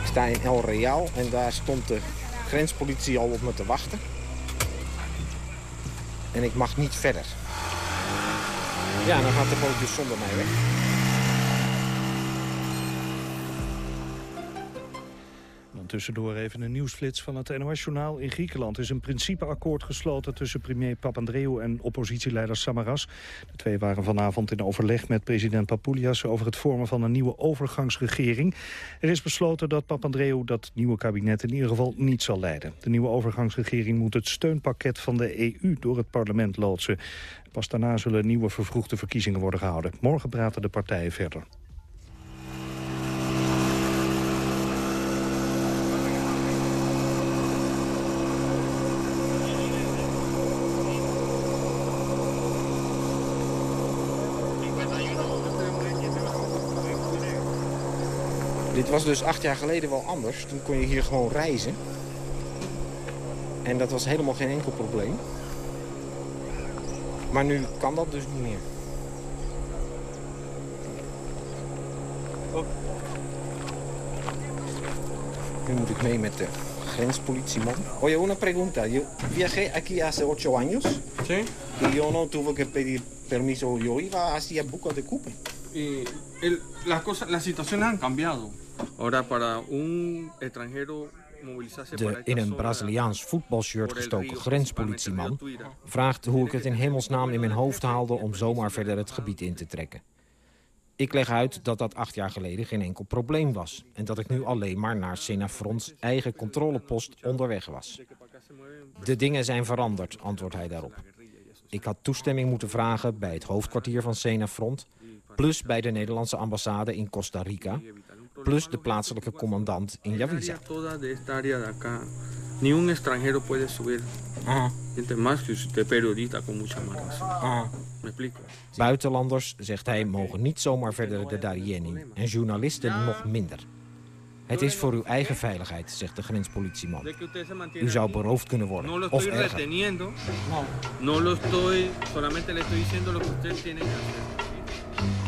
Speaker 9: Ik sta in El Real en daar stond de grenspolitie al op me te wachten. En ik mag niet verder. Ja, dan gaat de boot dus zonder mij weg.
Speaker 1: Tussendoor even een nieuwsflits van het NOS-journaal. In Griekenland is een principeakkoord gesloten tussen premier Papandreou en oppositieleider Samaras. De twee waren vanavond in overleg met president Papoulias over het vormen van een nieuwe overgangsregering. Er is besloten dat Papandreou dat nieuwe kabinet in ieder geval niet zal leiden. De nieuwe overgangsregering moet het steunpakket van de EU door het parlement loodsen. Pas daarna zullen nieuwe vervroegde verkiezingen worden gehouden. Morgen praten de partijen verder.
Speaker 9: Was dus acht jaar geleden wel anders. Toen kon je hier gewoon reizen. En dat was helemaal geen enkel probleem. Maar nu kan dat dus niet meer. Oh. Nu moet ik mee met de grenspolitieman. Oye, una pregunta. Yo viajé aquí hace ocho años.
Speaker 15: Sí.
Speaker 9: Y yo no tuve que pedir permiso. Yo iba hacia Buca de Cupe.
Speaker 15: Y el, las cosas, las situaciones han cambiado. Ahora para un extranjero
Speaker 9: de in een Braziliaans voetbalshirt gestoken grenspolitieman vraagt hoe ik het in hemelsnaam in mijn hoofd haalde om zomaar verder het gebied in te trekken. Ik leg uit dat dat acht jaar geleden geen enkel probleem was en dat ik nu alleen maar naar Senafronts eigen controlepost onderweg was. De dingen zijn veranderd, antwoordt hij daarop. Ik had toestemming moeten vragen bij het hoofdkwartier van Senafront, plus bij de Nederlandse ambassade in Costa Rica plus de plaatselijke commandant in Yaviza.
Speaker 15: Ni un extranjero puede subir. Ah. Más que usted periodista con mucha más. Me explico.
Speaker 9: Buitenlanders, zegt hij, mogen niet zomaar verder de Darien in. En journalisten nog minder. Het is voor uw eigen veiligheid, zegt de grenspolitieman. U zou beroofd kunnen worden, of erger.
Speaker 15: No lo estoy, solamente le estoy diciendo lo que usted tiene que hacer.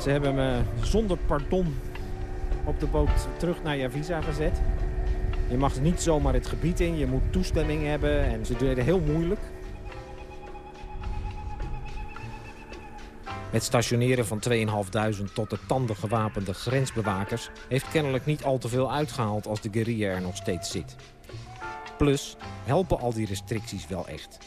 Speaker 9: Ze hebben me zonder pardon op de boot terug naar Javisa gezet. Je mag niet zomaar het gebied in, je moet toestemming hebben en ze deden heel moeilijk. Het stationeren van 2.500 tot de tanden gewapende grensbewakers... heeft kennelijk niet al te veel uitgehaald als de guerrilla er nog steeds zit. Plus helpen al die restricties wel echt.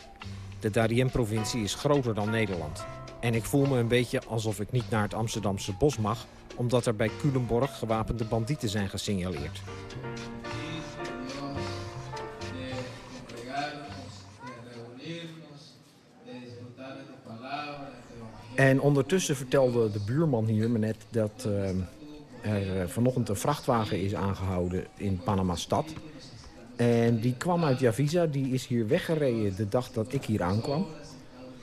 Speaker 9: De Darien-provincie is groter dan Nederland. En ik voel me een beetje alsof ik niet naar het Amsterdamse bos mag... omdat er bij Culemborg gewapende bandieten zijn gesignaleerd. En ondertussen vertelde de buurman hier me net dat... Uh, er eh, vanochtend een vrachtwagen is aangehouden in Panama-stad. En die kwam uit Javisa, die is hier weggereden de dag dat ik hier aankwam.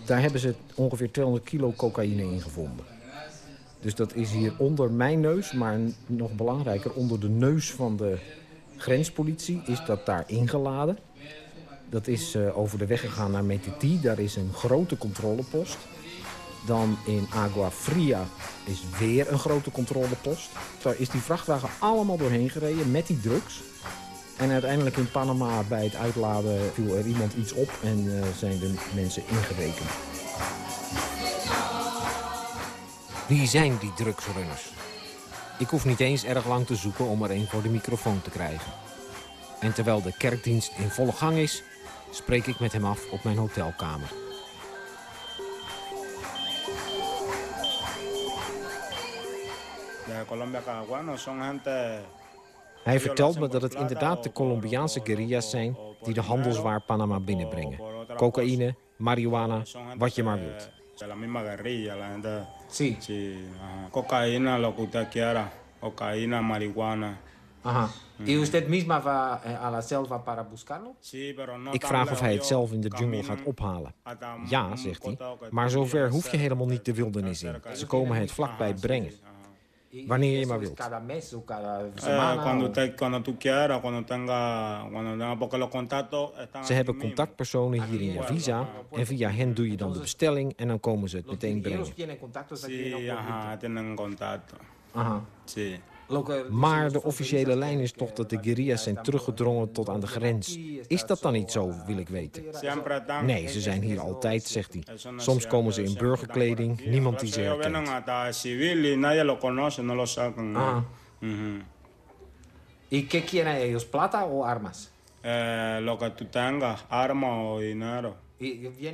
Speaker 9: Daar hebben ze ongeveer 200 kilo cocaïne in gevonden. Dus dat is hier onder mijn neus, maar nog belangrijker... onder de neus van de grenspolitie is dat daar ingeladen. Dat is uh, over de weg gegaan naar Metiti. Daar is een grote controlepost. Dan in Agua Fria is weer een grote controlepost. Daar is die vrachtwagen allemaal doorheen gereden met die drugs. En uiteindelijk in Panama bij het uitladen viel er iemand iets op en uh, zijn de mensen ingerekend. Wie zijn die drugsrunners? Ik hoef niet eens erg lang te zoeken om er een voor de microfoon te krijgen. En terwijl de kerkdienst in volle gang is, spreek ik met hem af op mijn hotelkamer. Hij vertelt me dat het inderdaad de Colombiaanse guerrilla's zijn... die de handelswaar Panama binnenbrengen. Cocaïne, marihuana, wat je maar wilt.
Speaker 19: la misma guerrilla, la gente. Sí. Sí, ajá. Cocaína, lo que usted quiera. Cocaína, marihuana.
Speaker 9: Aha. ¿Y usted misma va eh, a la selva para buscarlo? Ik vraag of hij het zelf in de jungle gaat ophalen. Ja, zegt hij. Maar zover hoef je helemaal niet de wildernis in. Ze komen het vlakbij brengen. Wanneer je maar wilt. Ze hebben contactpersonen hier in Javisa en via hen doe je dan de bestelling en dan komen ze het meteen brengen. Aha. Maar de officiële lijn is toch dat de guerrillas zijn teruggedrongen tot aan de grens. Is dat dan niet zo, wil ik weten? Nee, ze zijn hier altijd, zegt hij. Soms komen ze in burgerkleding, niemand die ze herkent. Ah. ¿Y qué quieren ellos? ¿Plata o armas?
Speaker 19: Eh, lo que tú tengas, arma o dinero.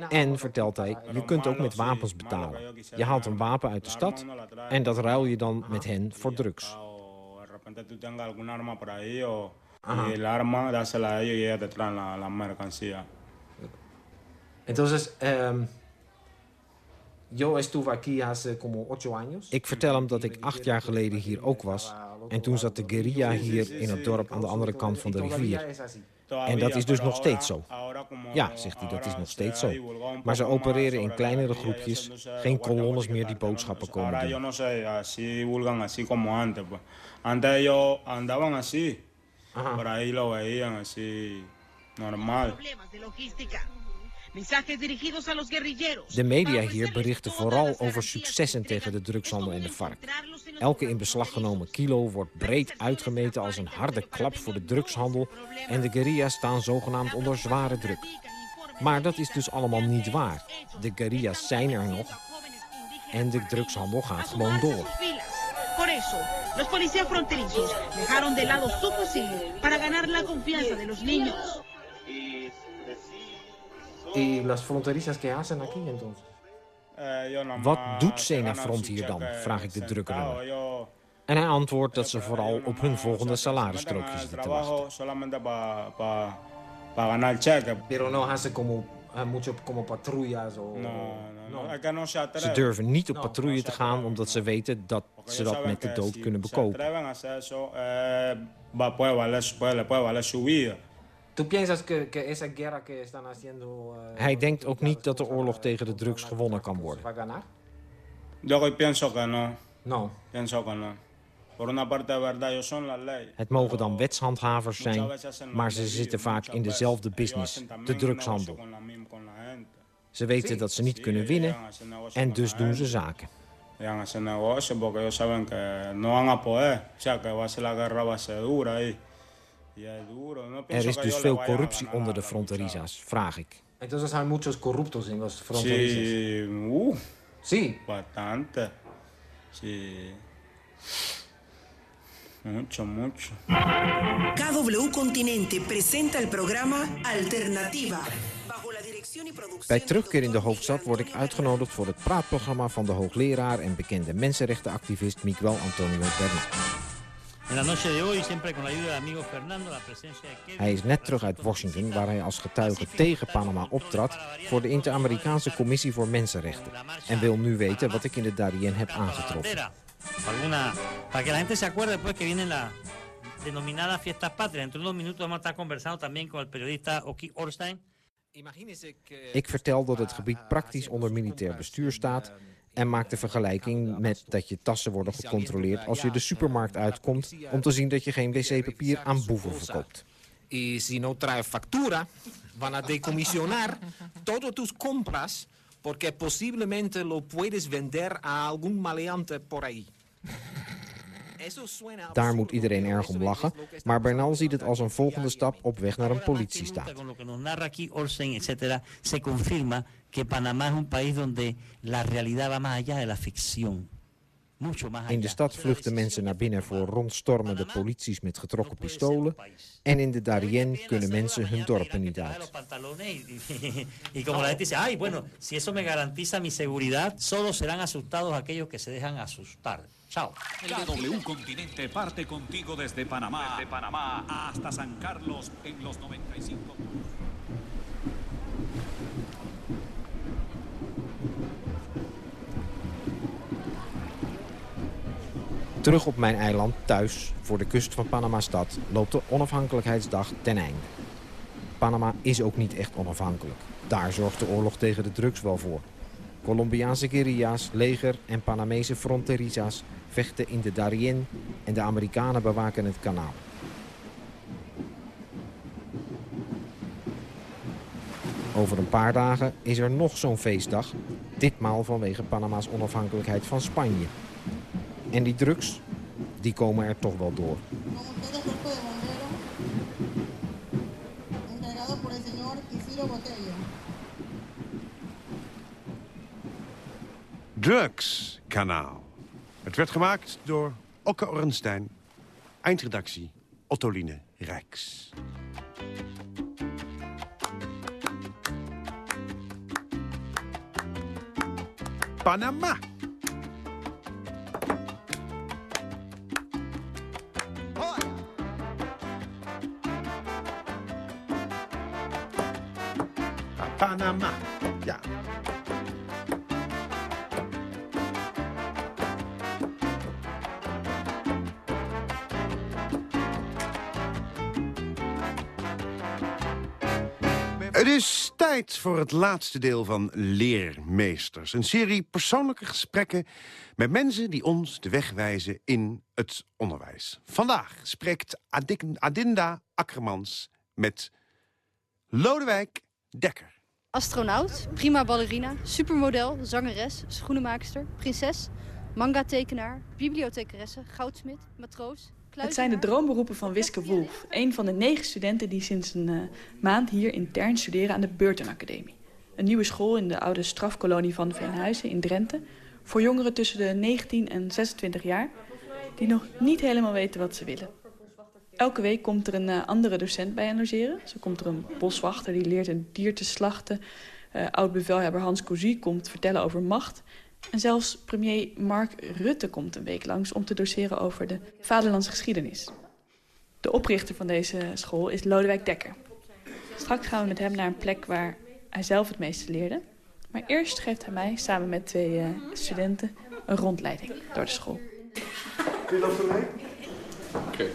Speaker 9: En, vertelt hij, je kunt ook met wapens betalen. Je haalt een wapen uit de stad en dat ruil je dan met hen voor drugs. Repente tú tengas algún arma por ahí o y el arma dásela a ellos y ellos te traen la, la mercancía. Entonces, um, yo estuve aquí hace como ocho años. Ik vertel hem dat ik acht jaar geleden hier ook was. En toen zat de guerrilla hier in het dorp aan de andere kant van de rivier. En dat is dus nog steeds zo. Ja, zegt hij, dat is nog steeds zo. Maar ze opereren in kleinere groepjes, geen kolonnes meer die boodschappen komen doen.
Speaker 19: Antes ellos andaban así. Ajá. Por ahí lo veían así, normal.
Speaker 9: De media hier berichten vooral over successen tegen de drugshandel en de vark. Elke in beslag genomen kilo wordt breed uitgemeten als een harde klap voor de drugshandel... en de guerrillas staan zogenaamd onder zware druk. Maar dat is dus allemaal niet waar. De guerrillas zijn er nog en de drugshandel gaat gewoon door. Por eso, los policías fronterizos dejaron de lado su fusil para ganar la confianza de los niños. ¿Y las fronterizas qué hacen aquí entonces? Wat doet Senafront hier dan, vraag ik de drukker. En hij antwoordt dat ze vooral op hun volgende salarisstrookje zitten te wachten. Pero no hace como mucho como patrullas o... Ze durven niet op patrouille te gaan omdat ze weten dat ze dat met de dood kunnen bekopen. Hij denkt ook niet dat de oorlog tegen de drugs gewonnen kan worden. Het mogen dan wetshandhavers zijn, maar ze zitten vaak in dezelfde business, de drugshandel. Ze weten dat ze niet kunnen winnen en dus doen ze zaken. Er is dus veel corruptie onder de fronteriza's, vraag ik. Entonces hay muchos corruptos en los fronterizas. Sí, uh, sí. Bastante. Sí.
Speaker 2: Mucho, mucho. KW Continente presenta el programa Alternativa.
Speaker 9: Bij terugkeer in de hoofdstad word ik uitgenodigd voor het praatprogramma van de hoogleraar en bekende mensenrechtenactivist Miguel Antonio Bernal. Hij is net terug uit Washington, waar hij als getuige tegen Panama optrad voor de Inter-Amerikaanse Commissie voor Mensenrechten. En wil nu weten wat ik in de Darien heb aangetroffen.
Speaker 20: Alguna, para que la gente se acuerde después que viene la denominada fiestas patrias. Dentro de unos minutos vamos a estar conversando también con el periodista Oki Orstein.
Speaker 9: Ik vertel dat het gebied praktisch onder militair bestuur staat en maak de vergelijking met dat je tassen worden gecontroleerd als je de supermarkt uitkomt om te zien dat je geen wc-papier aan boeven verkoopt.
Speaker 21: Y si no trae factura, van a decomisionar todas tus compras porque posiblemente lo puedes vender a algún maleante por ahí.
Speaker 9: Daar moet iedereen erg om lachen, maar Bernal ziet het als een volgende stap op weg naar een politiestaat.
Speaker 20: Con lo que nos narra aquí Olsen, etcétera, se confirma que Panamá es un país donde la realidad va más allá de la ficción. Mucho más
Speaker 9: In de stad vluchten mensen naar binnen voor rondstormende polities met getrokken pistolen. En in de Darien kunnen mensen hun dorpen niet uit.
Speaker 20: Y Chao.
Speaker 22: El DW Continente parte contigo desde Panamá, desde Panamá hasta San Carlos en los 95.
Speaker 9: Terug op mijn eiland, thuis, voor de kust van Panama-stad, loopt de onafhankelijkheidsdag ten einde. Panama is ook niet echt onafhankelijk. Daar zorgt de oorlog tegen de drugs wel voor. Colombiaanse guerrilla's, leger en Panamese fronteriza's vechten in de Darien en de Amerikanen bewaken het kanaal. Over een paar dagen is er nog zo'n feestdag, ditmaal vanwege Panama's onafhankelijkheid van Spanje. En die drugs, die komen er toch wel door.
Speaker 10: Por
Speaker 7: Het werd gemaakt door Okke Ornstein. Eindredactie Ottoline Rijks. Panama. Panama. Voor het laatste deel van Leermeesters. Een serie persoonlijke gesprekken met mensen die ons de weg wijzen in het onderwijs. Vandaag spreekt Adinda Akkermans met Lodewijk Dekker.
Speaker 23: Astronaut, prima ballerina, supermodel, zangeres, schoenenmaakster, prinses, manga-tekenaar, bibliothecaresse, goudsmit, matroos,
Speaker 24: Het zijn de droomberoepen van Wiske Wolf, een van de negen studenten die sinds een eh, maand hier intern studeren aan de Burton Academie. Een nieuwe school in de oude strafkolonie van Veenhuizen in Drenthe voor jongeren tussen de 19 en 26 jaar die nog niet helemaal weten wat ze willen. Elke week komt er een eh, andere docent bij hen logeren. Zo komt er een boswachter die leert een dier te slachten. Eh, Oud-bevelhebber Hans Cousy komt vertellen over macht. En zelfs premier Mark Rutte komt een week langs om te doseren over de vaderlandse geschiedenis. De oprichter van deze school is Lodewijk Dekker. Straks gaan we met hem naar een plek waar hij zelf het meeste leerde. Maar eerst geeft hij mij samen met twee eh, studenten een rondleiding door de school.
Speaker 11: Kun je dat voor mij?
Speaker 15: Oké.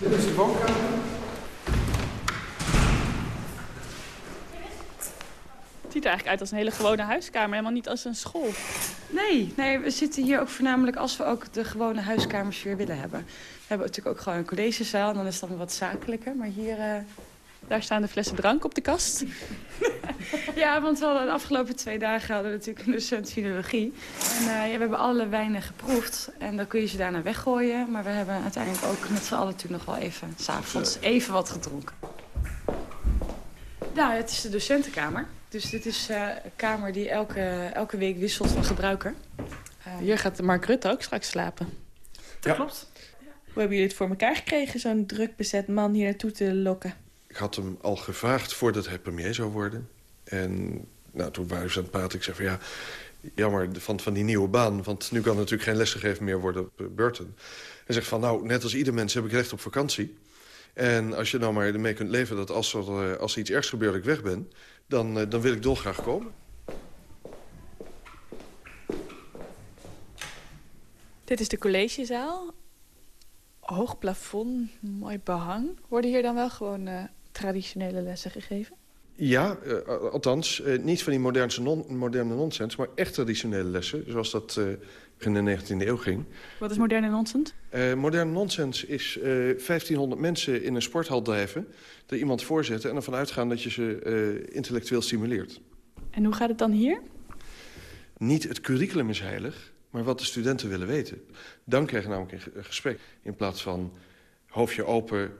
Speaker 11: Dit is de woonkamer.
Speaker 24: Ziet er eigenlijk uit als een hele gewone huiskamer, helemaal niet als een school.
Speaker 25: Nee, nee, we zitten hier ook voornamelijk als we ook de gewone huiskamers weer willen hebben. We hebben natuurlijk ook gewoon een collegezaal en dan is het dan wat zakelijker. Maar hier, eh,
Speaker 24: Daar staan de flessen drank op de kast.
Speaker 25: ja, want we hadden de afgelopen twee dagen hadden we natuurlijk een docent filologie. En eh, ja, we hebben alle wijnen geproefd en dan kun je ze daarna weggooien. Maar we hebben uiteindelijk ook met z'n allen natuurlijk nog wel even, s'avonds, even wat gedronken. Nou, het is de docentenkamer. Dus dit is eh, een kamer die elke, elke week wisselt van gebruiker.
Speaker 24: Hier gaat Mark Rutte ook straks slapen.
Speaker 25: Dat klopt.
Speaker 24: Hoe hebben jullie het voor elkaar gekregen, zo'n druk bezet man hier naartoe te lokken?
Speaker 26: Ik had hem al gevraagd voordat hij premier zou worden. En nou, toen waren ze aan het praten. Ik zei van ja, jammer van, van die nieuwe baan. Want nu kan natuurlijk geen lesgegeven meer worden op eh, Burton. Hij zegt van nou, net als ieder mens heb ik recht op vakantie. En als je nou maar ermee kunt leven dat als er, eh, als er iets ergs gebeurt ik weg ben... Dan, eh, dan wil ik dolgraag komen.
Speaker 24: Dit is de collegezaal. Hoog plafond, mooi behang. Worden hier dan wel gewoon uh, traditionele lessen gegeven?
Speaker 26: Ja, uh, althans, uh, niet van die moderne, non moderne nonsens... maar echt traditionele lessen, zoals dat in de 19e eeuw ging.
Speaker 24: Wat is moderne nonsens?
Speaker 26: moderne nonsens is 1500 mensen in een sporthal drijven... er iemand voorzetten en ervan uitgaan dat je ze intellectueel stimuleert.
Speaker 24: En hoe gaat het dan hier?
Speaker 26: Niet het curriculum is heilig, maar wat de studenten willen weten. Dan krijg je namelijk een gesprek. In plaats van hoofdje open,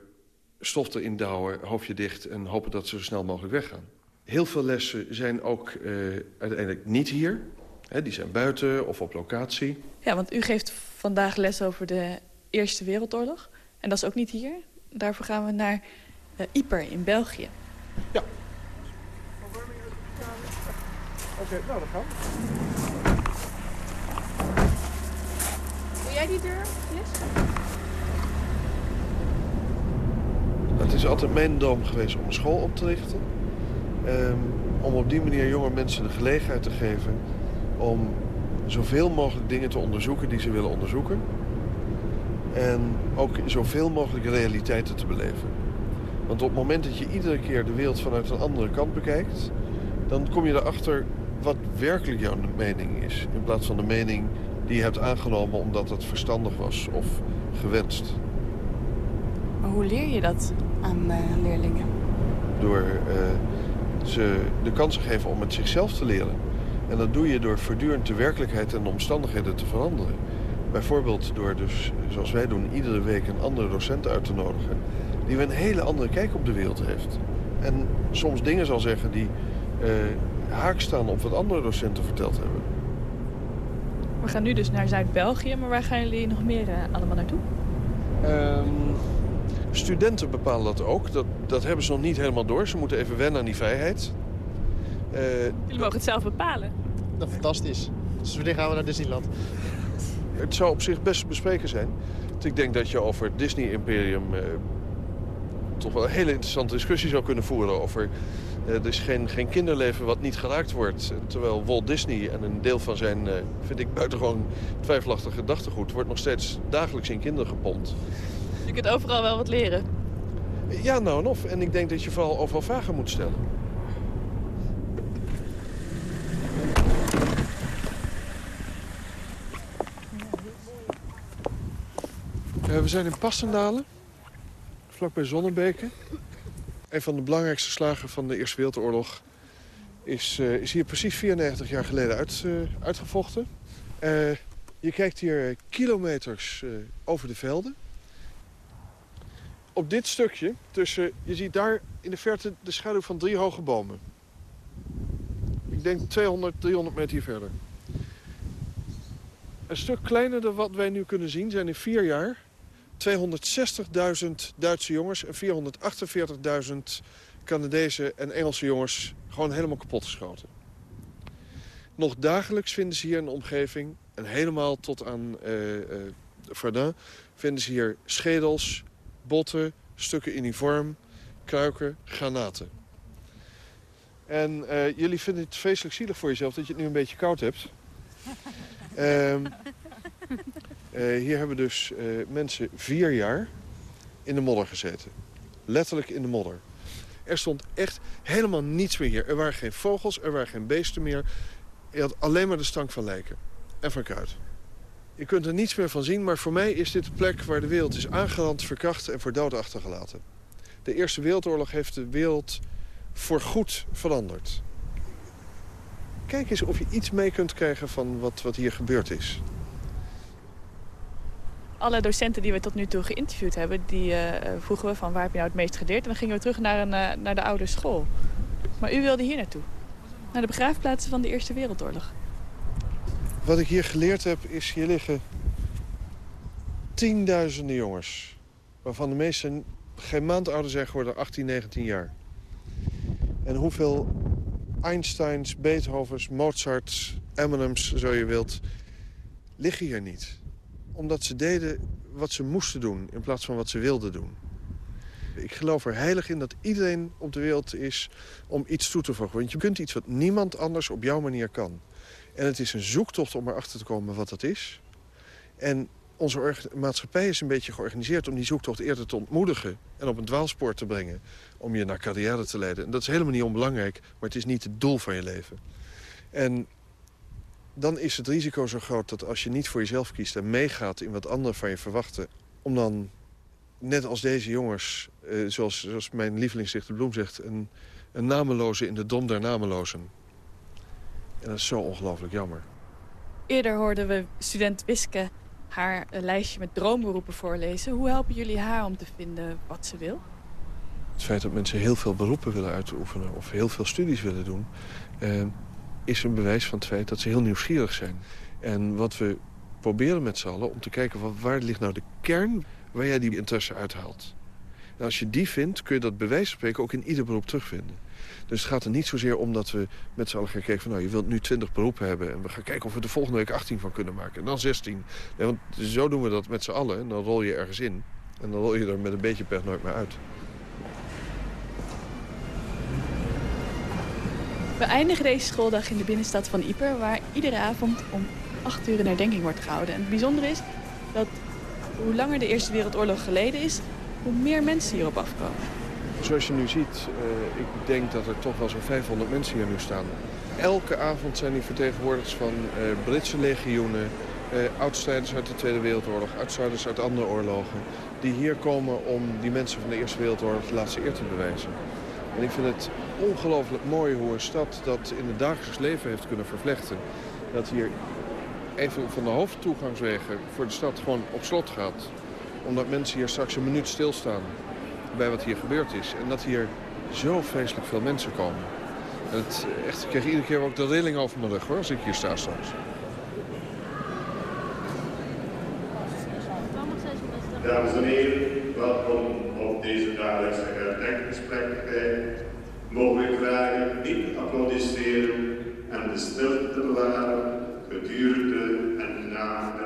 Speaker 26: stof erin douwen, hoofdje dicht... en hopen dat ze zo snel mogelijk weggaan. Heel veel lessen zijn ook uh, uiteindelijk niet hier. Hè, die zijn buiten of op locatie.
Speaker 24: Ja, want u geeft vandaag les over de Eerste Wereldoorlog. En dat is ook niet hier. Daarvoor gaan we naar uh, Yper in België.
Speaker 26: Ja. Oké, nou dan gaan we.
Speaker 24: jij die deur,
Speaker 26: Het is altijd mijn droom geweest om een school op te richten. Um, om op die manier jonge mensen de gelegenheid te geven... om zoveel mogelijk dingen te onderzoeken die ze willen onderzoeken. En ook zoveel mogelijk realiteiten te beleven. Want op het moment dat je iedere keer de wereld vanuit een andere kant bekijkt... dan kom je erachter wat werkelijk jouw mening is. In plaats van de mening die je hebt aangenomen omdat het verstandig was of gewenst.
Speaker 24: Maar hoe leer je dat aan uh, leerlingen?
Speaker 26: Door uh, ze de kans te geven om het zichzelf te leren. En dat doe je door voortdurend de werkelijkheid en de omstandigheden te veranderen. Bijvoorbeeld door dus, zoals wij doen, iedere week een andere docent uit te nodigen... die weer een hele andere kijk op de wereld heeft. En soms dingen zal zeggen die uh, haak staan op wat andere docenten verteld hebben.
Speaker 24: We gaan nu dus naar Zuid-België, maar waar gaan jullie nog meer uh, allemaal naartoe?
Speaker 26: Um, studenten bepalen dat ook. Dat, dat hebben ze nog niet helemaal door. Ze moeten even wennen aan die vrijheid.
Speaker 24: Uh, jullie mogen het zelf bepalen.
Speaker 27: Dat is fantastisch. Dus wanneer gaan we naar Disneyland?
Speaker 26: Het zou op zich best bespreken zijn. ik denk dat je over het Disney-imperium... Uh, toch wel een hele interessante discussie zou kunnen voeren... over er is geen, geen kinderleven wat niet geraakt wordt. Terwijl Walt Disney en een deel van zijn, vind ik, buitengewoon twijfelachtig gedachtegoed... wordt nog steeds dagelijks in kinderen gepompt.
Speaker 24: Je kunt overal wel wat leren.
Speaker 26: Ja, nou en of. En ik denk dat je vooral overal vragen moet stellen. Uh, we zijn in Passendalen, vlakbij Zonnebeke. Een van de belangrijkste slagen van de Eerste Wereldoorlog is, uh, is hier precies 94 jaar geleden uit, uh, uitgevochten. Je kijkt hier kilometers over de velden. Op dit stukje, tussen, je ziet daar in de verte de schaduw van drie hoge bomen. Ik denk 200, 300 meter hier verder. Een stuk kleiner dan wat wij nu kunnen zien zijn in vier jaar 260.000 Duitse jongens en 448.000 Canadese en Engelse jongens gewoon helemaal kapot geschoten. Nog dagelijks vinden ze hier in de omgeving, en helemaal tot aan uh, uh, Verdun... vinden ze hier schedels, botten, stukken uniform, kruiken, granaten. En uh, jullie vinden het feestelijk zielig voor jezelf dat je het nu een beetje koud hebt. um, hier hebben dus uh, mensen vier jaar in de modder gezeten. Letterlijk in de modder. Er stond echt helemaal niets meer hier. Er waren geen vogels, er waren geen beesten meer. Je had alleen maar de stank van lijken. En van kruid. Je kunt er niets meer van zien, maar voor mij is dit de plek waar de wereld is aangerand, verkracht en voor dood achtergelaten. De Eerste Wereldoorlog heeft de wereld voorgoed veranderd. Kijk eens of je iets mee kunt krijgen van wat, wat hier gebeurd is
Speaker 24: alle docenten die we tot nu toe geïnterviewd hebben... die uh, vroegen we van waar heb je nou het meest geleerd? En dan gingen we terug naar, een, uh, naar de oude school. Maar u wilde hier naartoe. Naar de begraafplaatsen van de Eerste Wereldoorlog.
Speaker 26: Wat ik hier geleerd heb is, hier liggen tienduizenden jongens. Waarvan de meesten geen maand ouder zijn geworden, 18, 19 jaar. En hoeveel Einsteins, Beethovens, Mozarts, Eminems, zo je wilt, liggen hier niet omdat ze deden wat ze moesten doen in plaats van wat ze wilden doen. Ik geloof er heilig in dat iedereen op de wereld is om iets toe te voegen. Want je kunt iets wat niemand anders op jouw manier kan. En het is een zoektocht om erachter te komen wat dat is. En onze maatschappij is een beetje georganiseerd om die zoektocht eerder te ontmoedigen... en op een dwaalspoor te brengen om je naar carrière te leiden. En dat is helemaal niet onbelangrijk, maar het is niet het doel van je leven. En dan is het risico zo groot dat als je niet voor jezelf kiest... en meegaat in wat anderen van je verwachten... om dan, net als deze jongens, eh, zoals, zoals mijn lievelingsdichter Bloem zegt... Een, een nameloze in de dom der namelozen. En dat is zo ongelooflijk jammer.
Speaker 24: Eerder hoorden we student Wiske haar lijstje met droomberoepen voorlezen. Hoe helpen jullie haar om te vinden wat ze wil?
Speaker 26: Het feit dat mensen heel veel beroepen willen uitoefenen... of heel veel studies willen doen... Eh, is een bewijs van het feit dat ze heel nieuwsgierig zijn. En wat we proberen met z'n allen om te kijken... Van waar ligt nou de kern waar jij die interesse uithaalt. En als je die vindt, kun je dat van spreken ook in ieder beroep terugvinden. Dus het gaat er niet zozeer om dat we met z'n allen gaan kijken van... nou, je wilt nu 20 beroepen hebben en we gaan kijken of we de volgende week 18 van kunnen maken. En dan 16. want zo doen we dat met z'n allen. En dan rol je ergens in. En dan rol je er met een beetje pech nooit meer uit.
Speaker 24: We eindigen deze schooldag in de binnenstad van Ieper... waar iedere avond om 8 uur een herdenking wordt gehouden. En het bijzondere is dat hoe langer de Eerste Wereldoorlog geleden is... hoe meer mensen hierop afkomen.
Speaker 26: Zoals je nu ziet, uh, ik denk dat er toch wel zo'n 500 mensen hier nu staan. Elke avond zijn hier vertegenwoordigers van uh, Britse legioenen... Uh, oudstrijders uit de Tweede Wereldoorlog, oudstrijders uit andere oorlogen... die hier komen om die mensen van de Eerste Wereldoorlog de laatste eer te bewijzen. En ik vind het ongelooflijk mooi hoe een stad dat in het dagelijks leven heeft kunnen vervlechten. Dat hier even van de hoofdtoegangswegen voor de stad gewoon op slot gaat. Omdat mensen hier straks een minuut stilstaan bij wat hier gebeurd is. En dat hier zo vreselijk veel mensen komen. En het, echt, ik krijg iedere keer ook de rilling over mijn rug hoor, als ik hier sta straks.
Speaker 28: Dames en heren, welkom op deze dagelijkse herdenkingsplechtigheid. Mogen we vragen niet applaudisseren en de stilte te bewaren gedurende en na de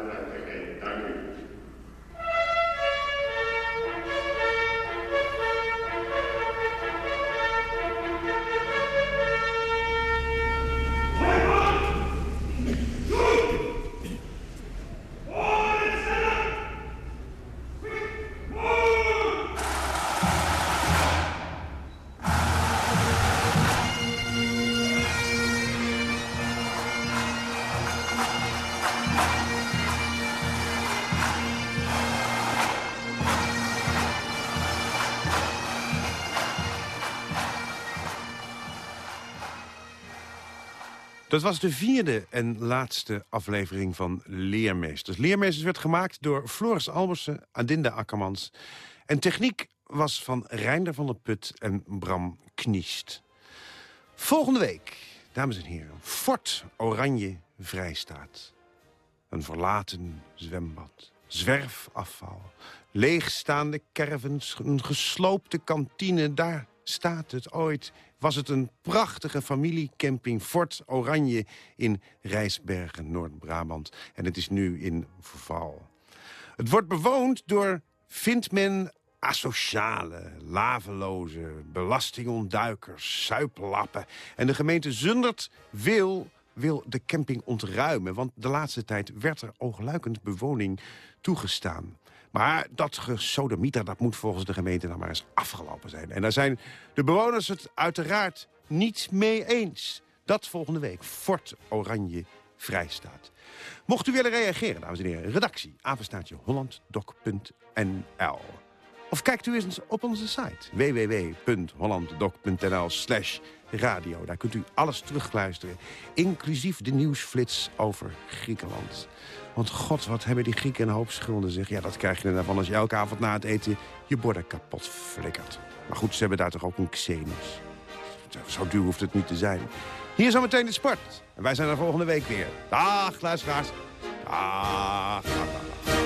Speaker 7: Dat was de vierde en laatste aflevering van Leermeesters. Leermeesters werd gemaakt door Floris Albersen, Adinda Akkermans. En techniek was van Reinder van der Put en Bram Kniest. Volgende week, dames en heren, Fort Oranje Vrijstaat. Een verlaten zwembad, zwerfafval, leegstaande caravans, een gesloopte kantine, daar staat het ooit was het een prachtige familiecamping Fort Oranje in Rijsbergen, Noord-Brabant. En het is nu in verval. Het wordt bewoond door, vindt men, asociale, laveloze, belastingontduikers, suiplappen. En de gemeente Zundert wil, wil de camping ontruimen... want de laatste tijd werd er oogluikend bewoning toegestaan. Maar dat gesodemieter, dat moet volgens de gemeente dan maar eens afgelopen zijn. En daar zijn de bewoners het uiteraard niet mee eens. Dat volgende week Fort Oranje vrijstaat. Mocht u willen reageren, dames en heren, redactie, apenstaatje hollanddoc.nl. Of kijkt u eens op onze site www.hollanddoc.nl slash radio. Daar kunt u alles terugluisteren, inclusief de nieuwsflits over Griekenland. Want god, wat hebben die Grieken een hoop schulden, zeg. Ja, dat krijg je ervan als je elke avond na het eten je borden kapot flikkert. Maar goed, ze hebben daar toch ook een Xenos. Zo duur hoeft het niet te zijn. Hier zometeen de sport. En wij zijn er volgende week weer. Dag, luisteraars. Dag, dag, dag.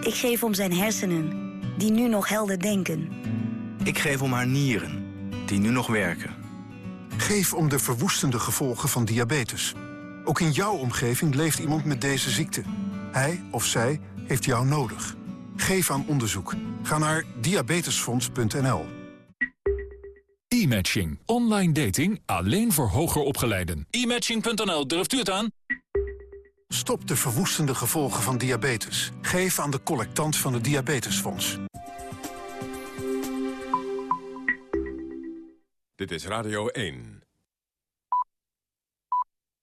Speaker 29: Ik geef om zijn hersenen, die nu nog helder denken.
Speaker 30: Ik geef om haar nieren, die nu nog werken.
Speaker 31: Geef om de verwoestende gevolgen van diabetes. Ook in jouw omgeving leeft iemand met deze ziekte. Hij of zij heeft jou nodig. Geef aan onderzoek. Ga naar diabetesfonds.nl.
Speaker 22: E-matching. Online dating alleen voor hoger opgeleiden. E-matching.nl, durft u het aan?
Speaker 31: Stop de verwoestende gevolgen van diabetes. Geef aan de collectant van het Diabetesfonds.
Speaker 6: Dit is Radio 1.